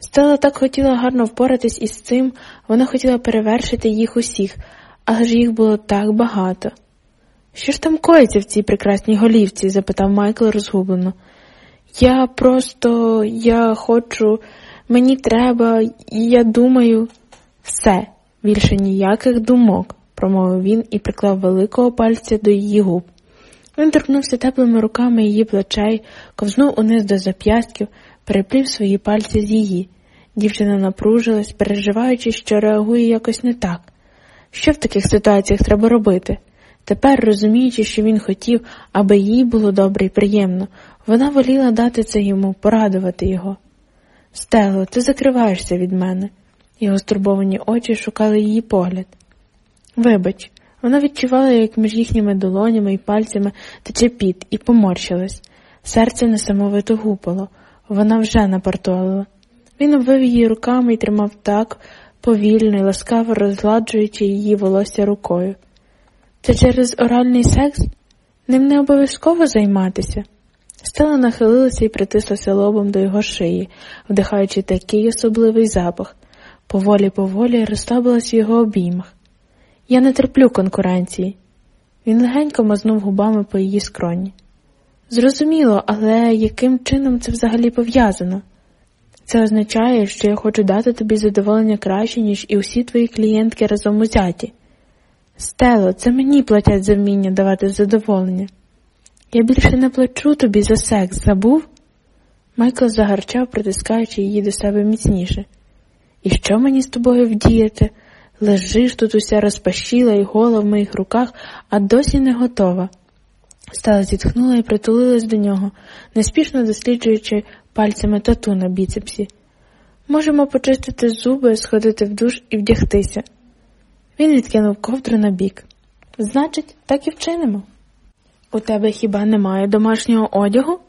Стела так хотіла гарно впоратись із цим, вона хотіла перевершити їх усіх, але ж їх було так багато. Що ж там коїться в цій прекрасній голівці? запитав Майкл розгублено. Я просто, я хочу, мені треба, я думаю, все, більше ніяких думок промовив він і приклав великого пальця до її губ. Він торкнувся теплими руками її плечей, ковзнув униз до зап'ястків, переплів свої пальці з її. Дівчина напружилась, переживаючи, що реагує якось не так. Що в таких ситуаціях треба робити? Тепер, розуміючи, що він хотів, аби їй було добре і приємно, вона воліла дати це йому, порадувати його. Стело, ти закриваєшся від мене. Його стурбовані очі шукали її погляд. Вибач, вона відчувала, як між їхніми долонями і пальцями тече піт, і поморщилась. Серце несамовито гупало, вона вже напортувала. Він обвив її руками і тримав так, повільно і ласкаво розгладжуючи її волосся рукою. Це через оральний секс ним не обов'язково займатися. Стела нахилилася і притислася лобом до його шиї, вдихаючи такий особливий запах. Поволі поволі розслабилась в його обіймах. Я не терплю конкуренції. Він легенько мазнув губами по її скроні. Зрозуміло, але яким чином це взагалі пов'язано? Це означає, що я хочу дати тобі задоволення краще, ніж і усі твої клієнтки разом узяті. Стело, це мені платять за вміння давати задоволення. Я більше не плачу тобі за секс, забув? Майкл загарчав, притискаючи її до себе міцніше. І що мені з тобою вдіяти? Лежиш тут уся розпашіла і гола в моїх руках, а досі не готова. Стала зітхнула і притулилась до нього, неспішно досліджуючи пальцями тату на біцепсі. Можемо почистити зуби, сходити в душ і вдягтися. Він відкинув ковдру на бік. Значить, так і вчинимо. У тебе хіба немає домашнього одягу?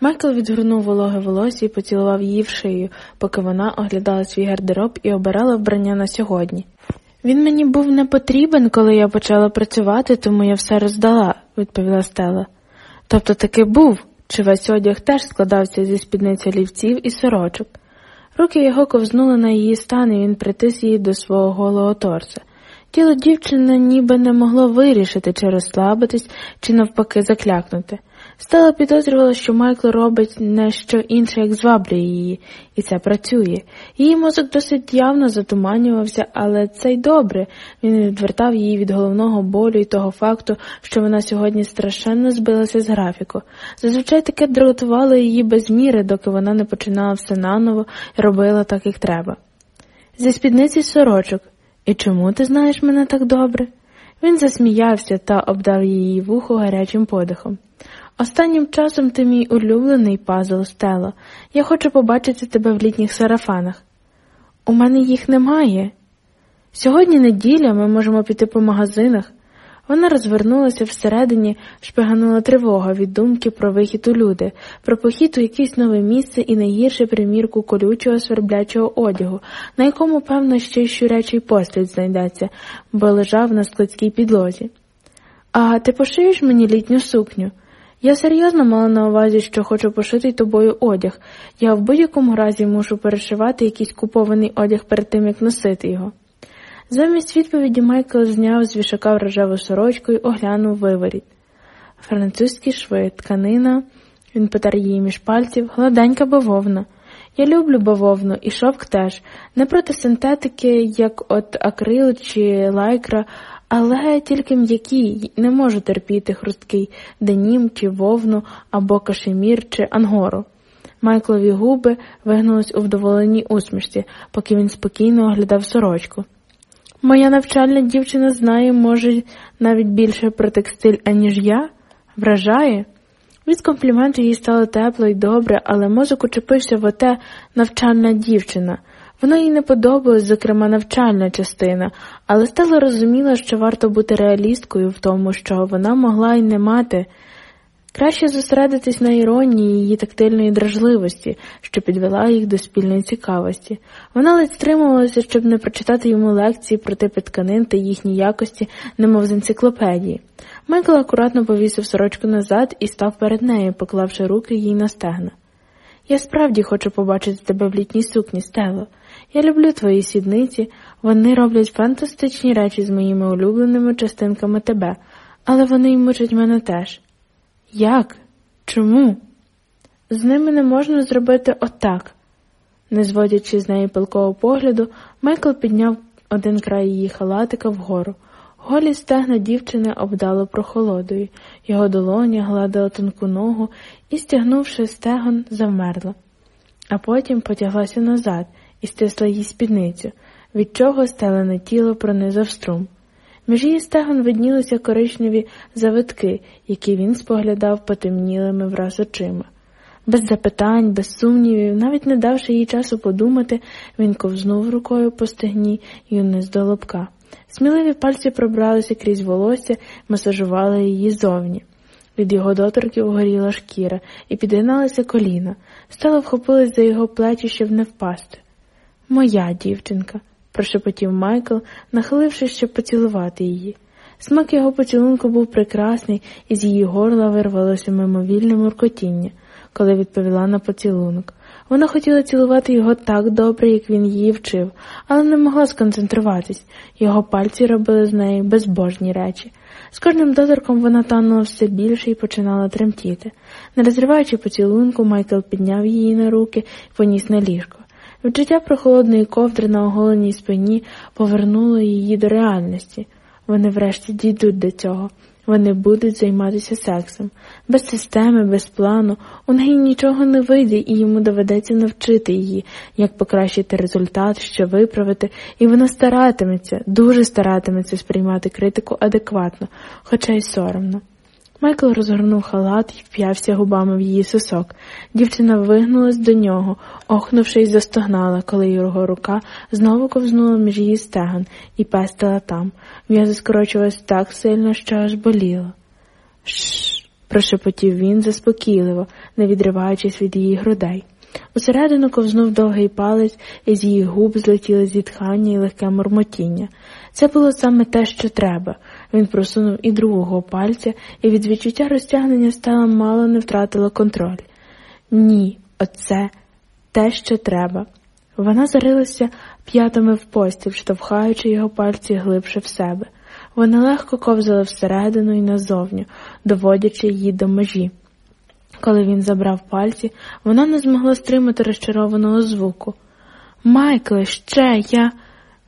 Майкл відгорнув вологе волосся і поцілував її в шию, поки вона оглядала свій гардероб і обирала вбрання на сьогодні. Він мені був не потрібен, коли я почала працювати, тому я все роздала, відповіла Стела. Тобто таки був, чи весь одяг теж складався зі спідниці лівців і сорочок. Руки його ковзнули на її стан, і він притис її до свого голого торса. Тіло дівчини ніби не могло вирішити, чи розслабитись, чи навпаки заклякнути. Стала підозрювала, що Майкл робить не що інше, як зваблює її, і це працює. Її мозок досить явно затуманювався, але це й добре. Він відвертав її від головного болю і того факту, що вона сьогодні страшенно збилася з графіку. Зазвичай таке дратувало її без міри, доки вона не починала все наново і робила так, як треба. Зі спідниці сорочок. І чому ти знаєш мене так добре? Він засміявся та обдав її вухо гарячим подихом. Останнім часом ти мій улюблений пазл Стело. Я хочу побачити тебе в літніх сарафанах. У мене їх немає. Сьогодні неділя ми можемо піти по магазинах. Вона розвернулася всередині, шпиганула тривога від думки про вихід у люди, про похід у якесь нове місце і найгірше примірку колючого сверблячого одягу, на якому, певно, ще й щурячий послід знайдеться, бо лежав на складській підлозі. А ти пошиєш мені літню сукню? Я серйозно мала на увазі, що хочу пошити тобою одяг. Я в будь-якому разі мушу перешивати якийсь купований одяг перед тим, як носити його. Замість відповіді Майкл зняв з вішака рожеву сорочку і оглянув виворіт. Французькі шви, тканина, він потер її між пальців, гладенька бавовна. Я люблю бавовну і шовк теж, не проти синтетики, як от акрил чи лайкра, але тільки м'які не можу терпіти хрусткий денім чи вовну або кашемір чи ангору. Майклові губи вигнулись у вдоволеній усмішці, поки він спокійно оглядав сорочку. Моя навчальна дівчина знає, може, навіть більше про текстиль, аніж я, вражає. Від компліменту їй стало тепло і добре, але мозок учепився в оте навчальна дівчина. Воно їй не подобалось, зокрема, навчальна частина, але Стела розуміла, що варто бути реалісткою в тому, що вона могла й не мати. Краще зосередитись на іронії її тактильної дражливості, що підвела їх до спільної цікавості. Вона ледь стримувалася, щоб не прочитати йому лекції про типи тканин та їхні якості, немов з енциклопедії. Майкл акуратно повісив сорочку назад і став перед нею, поклавши руки їй на стегна. Я справді хочу побачити тебе в літній сукні, Стело. Я люблю твої сідниці, вони роблять фантастичні речі з моїми улюбленими частинками тебе, але вони й мучать мене теж. Як? Чому? З ними не можна зробити отак. Не зводячи з неї пилкового погляду, Майкл підняв один край її халатика вгору. Голі стегна дівчини обдало прохолодою, його долоня гладила тонку ногу і, стягнувши стегон, завмерла, а потім потяглася назад і стисла їй спідницю, від чого стелене тіло пронизав струм. Між її стегон виднілися коричневі завитки, які він споглядав потемнілими враз очима. Без запитань, без сумнівів, навіть не давши їй часу подумати, він ковзнув рукою по стегні і униз до лобка. Сміливі пальці пробралися крізь волосся, масажували її зовні. Від його доторків горіла шкіра і підгиналися коліна, стало вхопились за його плечі, щоб не впасти. Моя дівчинка, прошепотів Майкл, нахилившись, щоб поцілувати її. Смак його поцілунку був прекрасний, і з її горла вирвалося мимовільне муркотіння, коли відповіла на поцілунок. Вона хотіла цілувати його так добре, як він її вчив, але не могла сконцентруватись. Його пальці робили з неї безбожні речі. З кожним доторком вона танула все більше і починала тремтіти. Не розриваючи поцілунку, Майкл підняв її на руки і поніс на ліжко. Відчуття прохолодної ковдри на оголеній спині повернуло її до реальності. Вони врешті дійдуть до цього. Вони будуть займатися сексом. Без системи, без плану. У неї нічого не вийде, і йому доведеться навчити її, як покращити результат, що виправити, і вона старатиметься, дуже старатиметься сприймати критику адекватно, хоча й соромно. Майкл розгорнув халат і вп'явся губами в її сосок. Дівчина вигнулась до нього, охнувши й застогнала, коли його рука знову ковзнула між її стегон і пестила там. М'язи скорочувалась так сильно, що аж боліло. Шш. прошепотів він заспокійливо, не відриваючись від її грудей. Усередину ковзнув довгий палець, і з її губ злетіли зітхання і легке мурмотіння. Це було саме те, що треба. Він просунув і другого пальця, і від відчуття розтягнення стала мало не втратила контроль. Ні, оце те, що треба. Вона зарилася п'ятами в постіль, штовхаючи його пальці глибше в себе. Вона легко ковзала всередину і назовню, доводячи її до межі. Коли він забрав пальці, вона не змогла стримати розчарованого звуку. Майкле, ще я.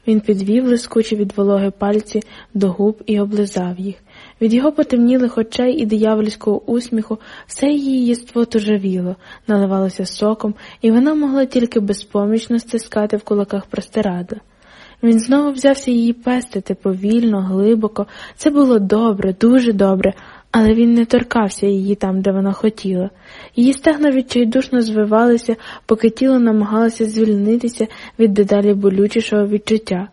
Він підвів лискучі від вологи пальці до губ і облизав їх. Від його потемнілих очей і диявольського усміху все її єство тужавіло, наливалося соком, і вона могла тільки безпомічно стискати в кулаках простирадла. Він знову взявся її пестити повільно, глибоко. Це було добре, дуже добре, але він не торкався її там, де вона хотіла. Її стегна відчайдушно звивалися, поки тіло намагалося звільнитися від дедалі болючішого відчуття.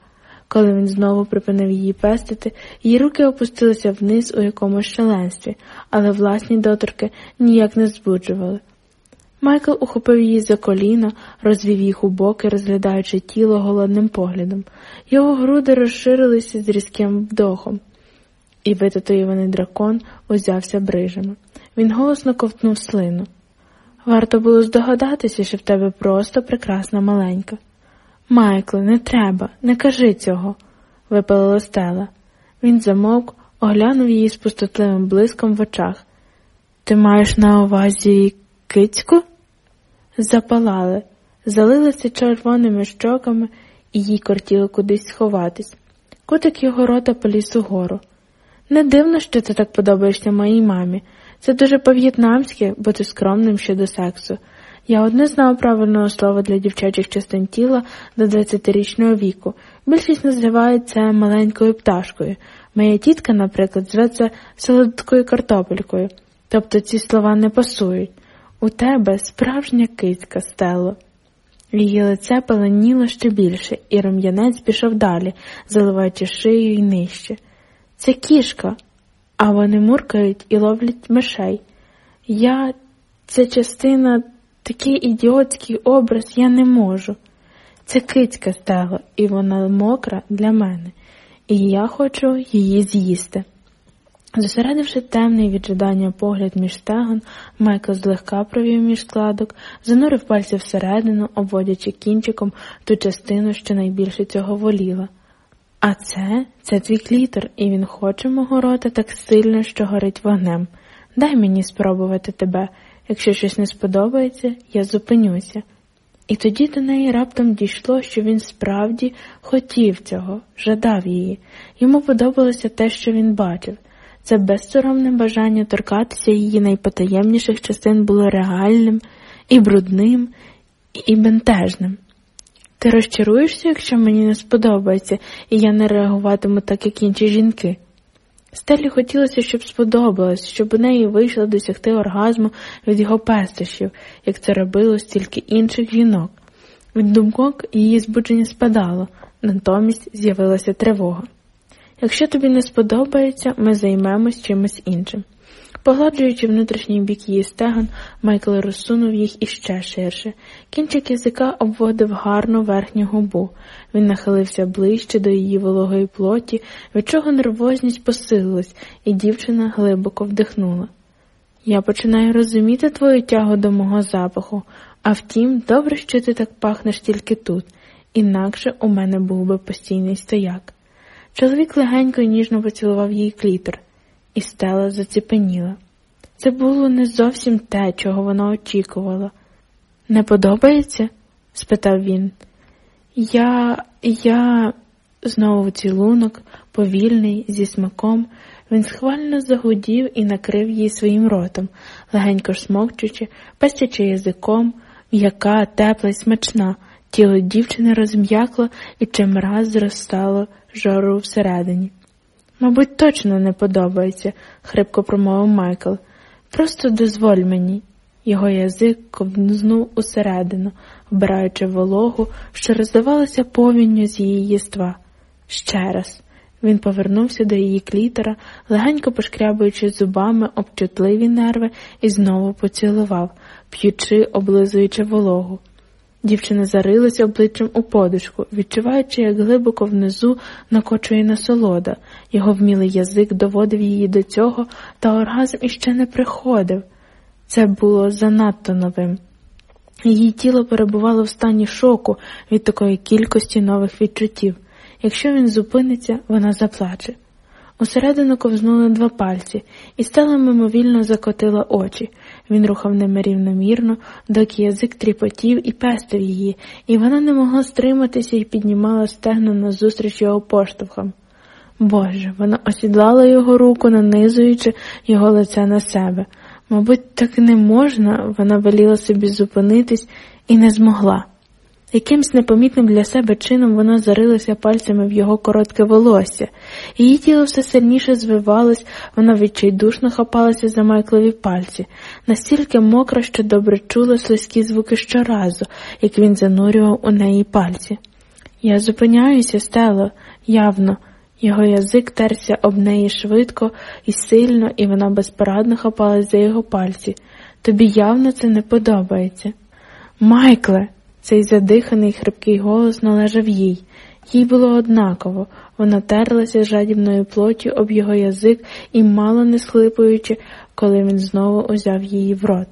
Коли він знову припинив її пестити, її руки опустилися вниз у якомусь шаленстві, але власні доторки ніяк не збуджували. Майкл ухопив її за коліна, розвів їх у боки, розглядаючи тіло голодним поглядом. Його груди розширилися з різким вдохом і витатуєваний дракон узявся брижами. Він голосно ковтнув слину. Варто було здогадатися, що в тебе просто прекрасна маленька. Майкле, не треба, не кажи цього, випалила стела. Він замовк, оглянув її з пустотливим блиском в очах. Ти маєш на увазі кицьку? Запалали, залилися червоними щоками, і їй кортіло кудись сховатись. Кутик його рота поліз угору. Не дивно, що ти так подобаєшся моїй мамі. Це дуже по-в'єтнамськи бути скромним щодо сексу. Я одне знав правильного слова для дівчачих частин тіла до 20-річного віку. Більшість називають це маленькою пташкою. Моя тітка, наприклад, зветься солодкою картопелькою. Тобто ці слова не пасують. У тебе справжня кицька, Стело. Її лице пеленіло ще більше, і рум'янець пішов далі, заливаючи шию й нижче. Це кішка, а вони муркають і ловлять мишей. Я, це частина, такий ідіотський образ, я не можу. Це кицька стела, і вона мокра для мене, і я хочу її з'їсти. Зосередивши темний від жадання погляд між стегон, Майкл злегка провів між складок, занурив пальці всередину, обводячи кінчиком ту частину, що найбільше цього воліла. А це це твій клітор, і він хоче мого рота так сильно, що горить вогнем. Дай мені спробувати тебе. Якщо щось не сподобається, я зупинюся. І тоді до неї раптом дійшло, що він справді хотів цього, жадав її. Йому подобалося те, що він бачив. Це безсоромне бажання торкатися її найпотаємніших частин було реальним, і брудним, і бентежним. Ти розчаруєшся, якщо мені не сподобається, і я не реагуватиму так, як інші жінки. Стелі хотілося, щоб сподобалось, щоб у неї вийшло досягти оргазму від його пестощів, як це робило стільки інших жінок. Від думок її збудження спадало, натомість з'явилася тривога. Якщо тобі не сподобається, ми займемось чимось іншим. Погладжуючи внутрішній бік її стегон, Майкл розсунув їх іще ширше. Кінчик язика обводив гарну верхню губу. Він нахилився ближче до її вологої плоті, від чого нервозність посилилась, і дівчина глибоко вдихнула. Я починаю розуміти твою тягу до мого запаху, а втім, добре, що ти так пахнеш тільки тут, інакше у мене був би постійний стояк. Чоловік легенько і ніжно поцілував її клітор і стела заціпеніла. Це було не зовсім те, чого вона очікувала. Не подобається? спитав він. Я, я, знову цілунок, повільний, зі смаком, він схвально загудів і накрив її своїм ротом, легенько смокчучи, пестячи язиком, м'яка, тепла й смачна, тіло дівчини розм'якло і чимраз зростало жору всередині. Мабуть, точно не подобається, хрипко промовив Майкл. Просто дозволь мені. Його язик ковзнув усередину, вбираючи вологу, що роздавалася повінню з її єства. Ще раз. Він повернувся до її клітера, легенько пошкрябуючи зубами об чутливі нерви, і знову поцілував, п'ючи, облизуючи вологу. Дівчина зарилася обличчям у подушку, відчуваючи, як глибоко внизу накочує насолода. Його вмілий язик доводив її до цього, та оргазм іще не приходив. Це було занадто новим. Її тіло перебувало в стані шоку від такої кількості нових відчуттів. Якщо він зупиниться, вона заплаче. Усередину ковзнули два пальці, і стела мимовільно закотила очі. Він рухав ними рівномірно, доки язик тріпотів і пестив її, і вона не могла стриматися і піднімала стегна назустріч його поштовхам. Боже, вона осідлала його руку, нанизуючи його лице на себе. Мабуть, так не можна, вона веліла собі зупинитись і не змогла. Якимсь непомітним для себе чином вона зарилася пальцями в його коротке волосся, її тіло все сильніше звивалось, вона відчайдушно хапалася за Майклові пальці, настільки мокра, що добре чула слизькі звуки щоразу, як він занурював у неї пальці. Я зупиняюся, стело, явно. Його язик терся об неї швидко і сильно, і вона безпорадно хапалась за його пальці. Тобі явно це не подобається. Майкле. Цей задиханий хрипкий голос належав їй. Їй було однаково, вона терлася жадібною плоттю об його язик і, мало не схлипуючи, коли він знову узяв її в рот.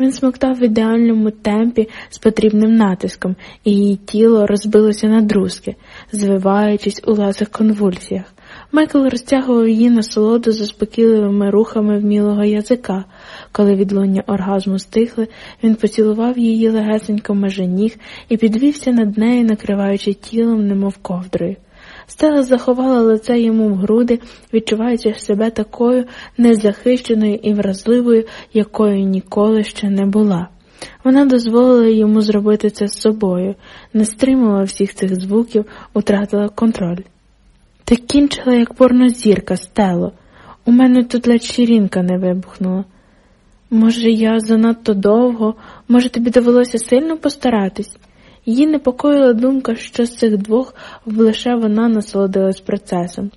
Він смоктав в ідеальному темпі з потрібним натиском, і її тіло розбилося на друзки, звиваючись у ласих конвульсіях. Майкл розтягував її насолоду заспокійливими рухами вмілого язика. Коли відлуння оргазму стихли, він поцілував її легесенько меже ніг і підвівся над нею, накриваючи тілом, немов ковдрою. Стела заховала лице йому в груди, відчуваючи себе такою незахищеною і вразливою, якою ніколи ще не була. Вона дозволила йому зробити це з собою, не стримувала всіх цих звуків, утратила контроль. Ти кінчила, як порнозірка, стело. У мене тут ледь ширінка не вибухнула. Може, я занадто довго, може, тобі довелося сильно постаратись? Її непокоїла думка, що з цих двох лише вона насолодилась процесом.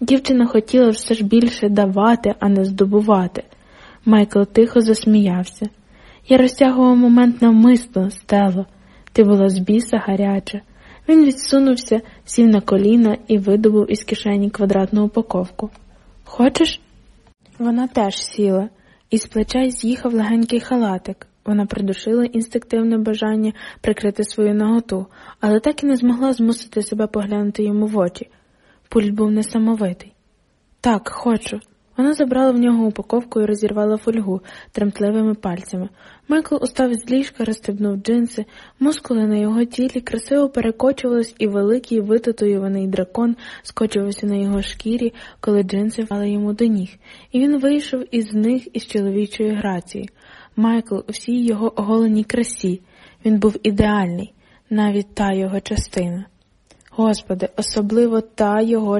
Дівчина хотіла все ж більше давати, а не здобувати. Майкл тихо засміявся. Я розтягував момент навмисно, стело. Ти була з біса гаряча. Він відсунувся, сів на коліна і видобув із кишені квадратну упаковку. Хочеш? Вона теж сіла, і з плеча з'їхав легенький халатик. Вона придушила інстинктивне бажання прикрити свою наготу, але так і не змогла змусити себе поглянути йому в очі. Пульт був несамовитий. Так, хочу. Вона забрала в нього упаковку і розірвала фольгу тремтливими пальцями. Майкл устав з ліжка, розстебнув джинси, мускули на його тілі красиво перекочувались, і великий витатуюваний дракон скочувався на його шкірі, коли джинси впали йому до ніг, і він вийшов із них із чоловічої грації. Майкл у всій його оголеній красі. Він був ідеальний, навіть та його частина. Господи, особливо та його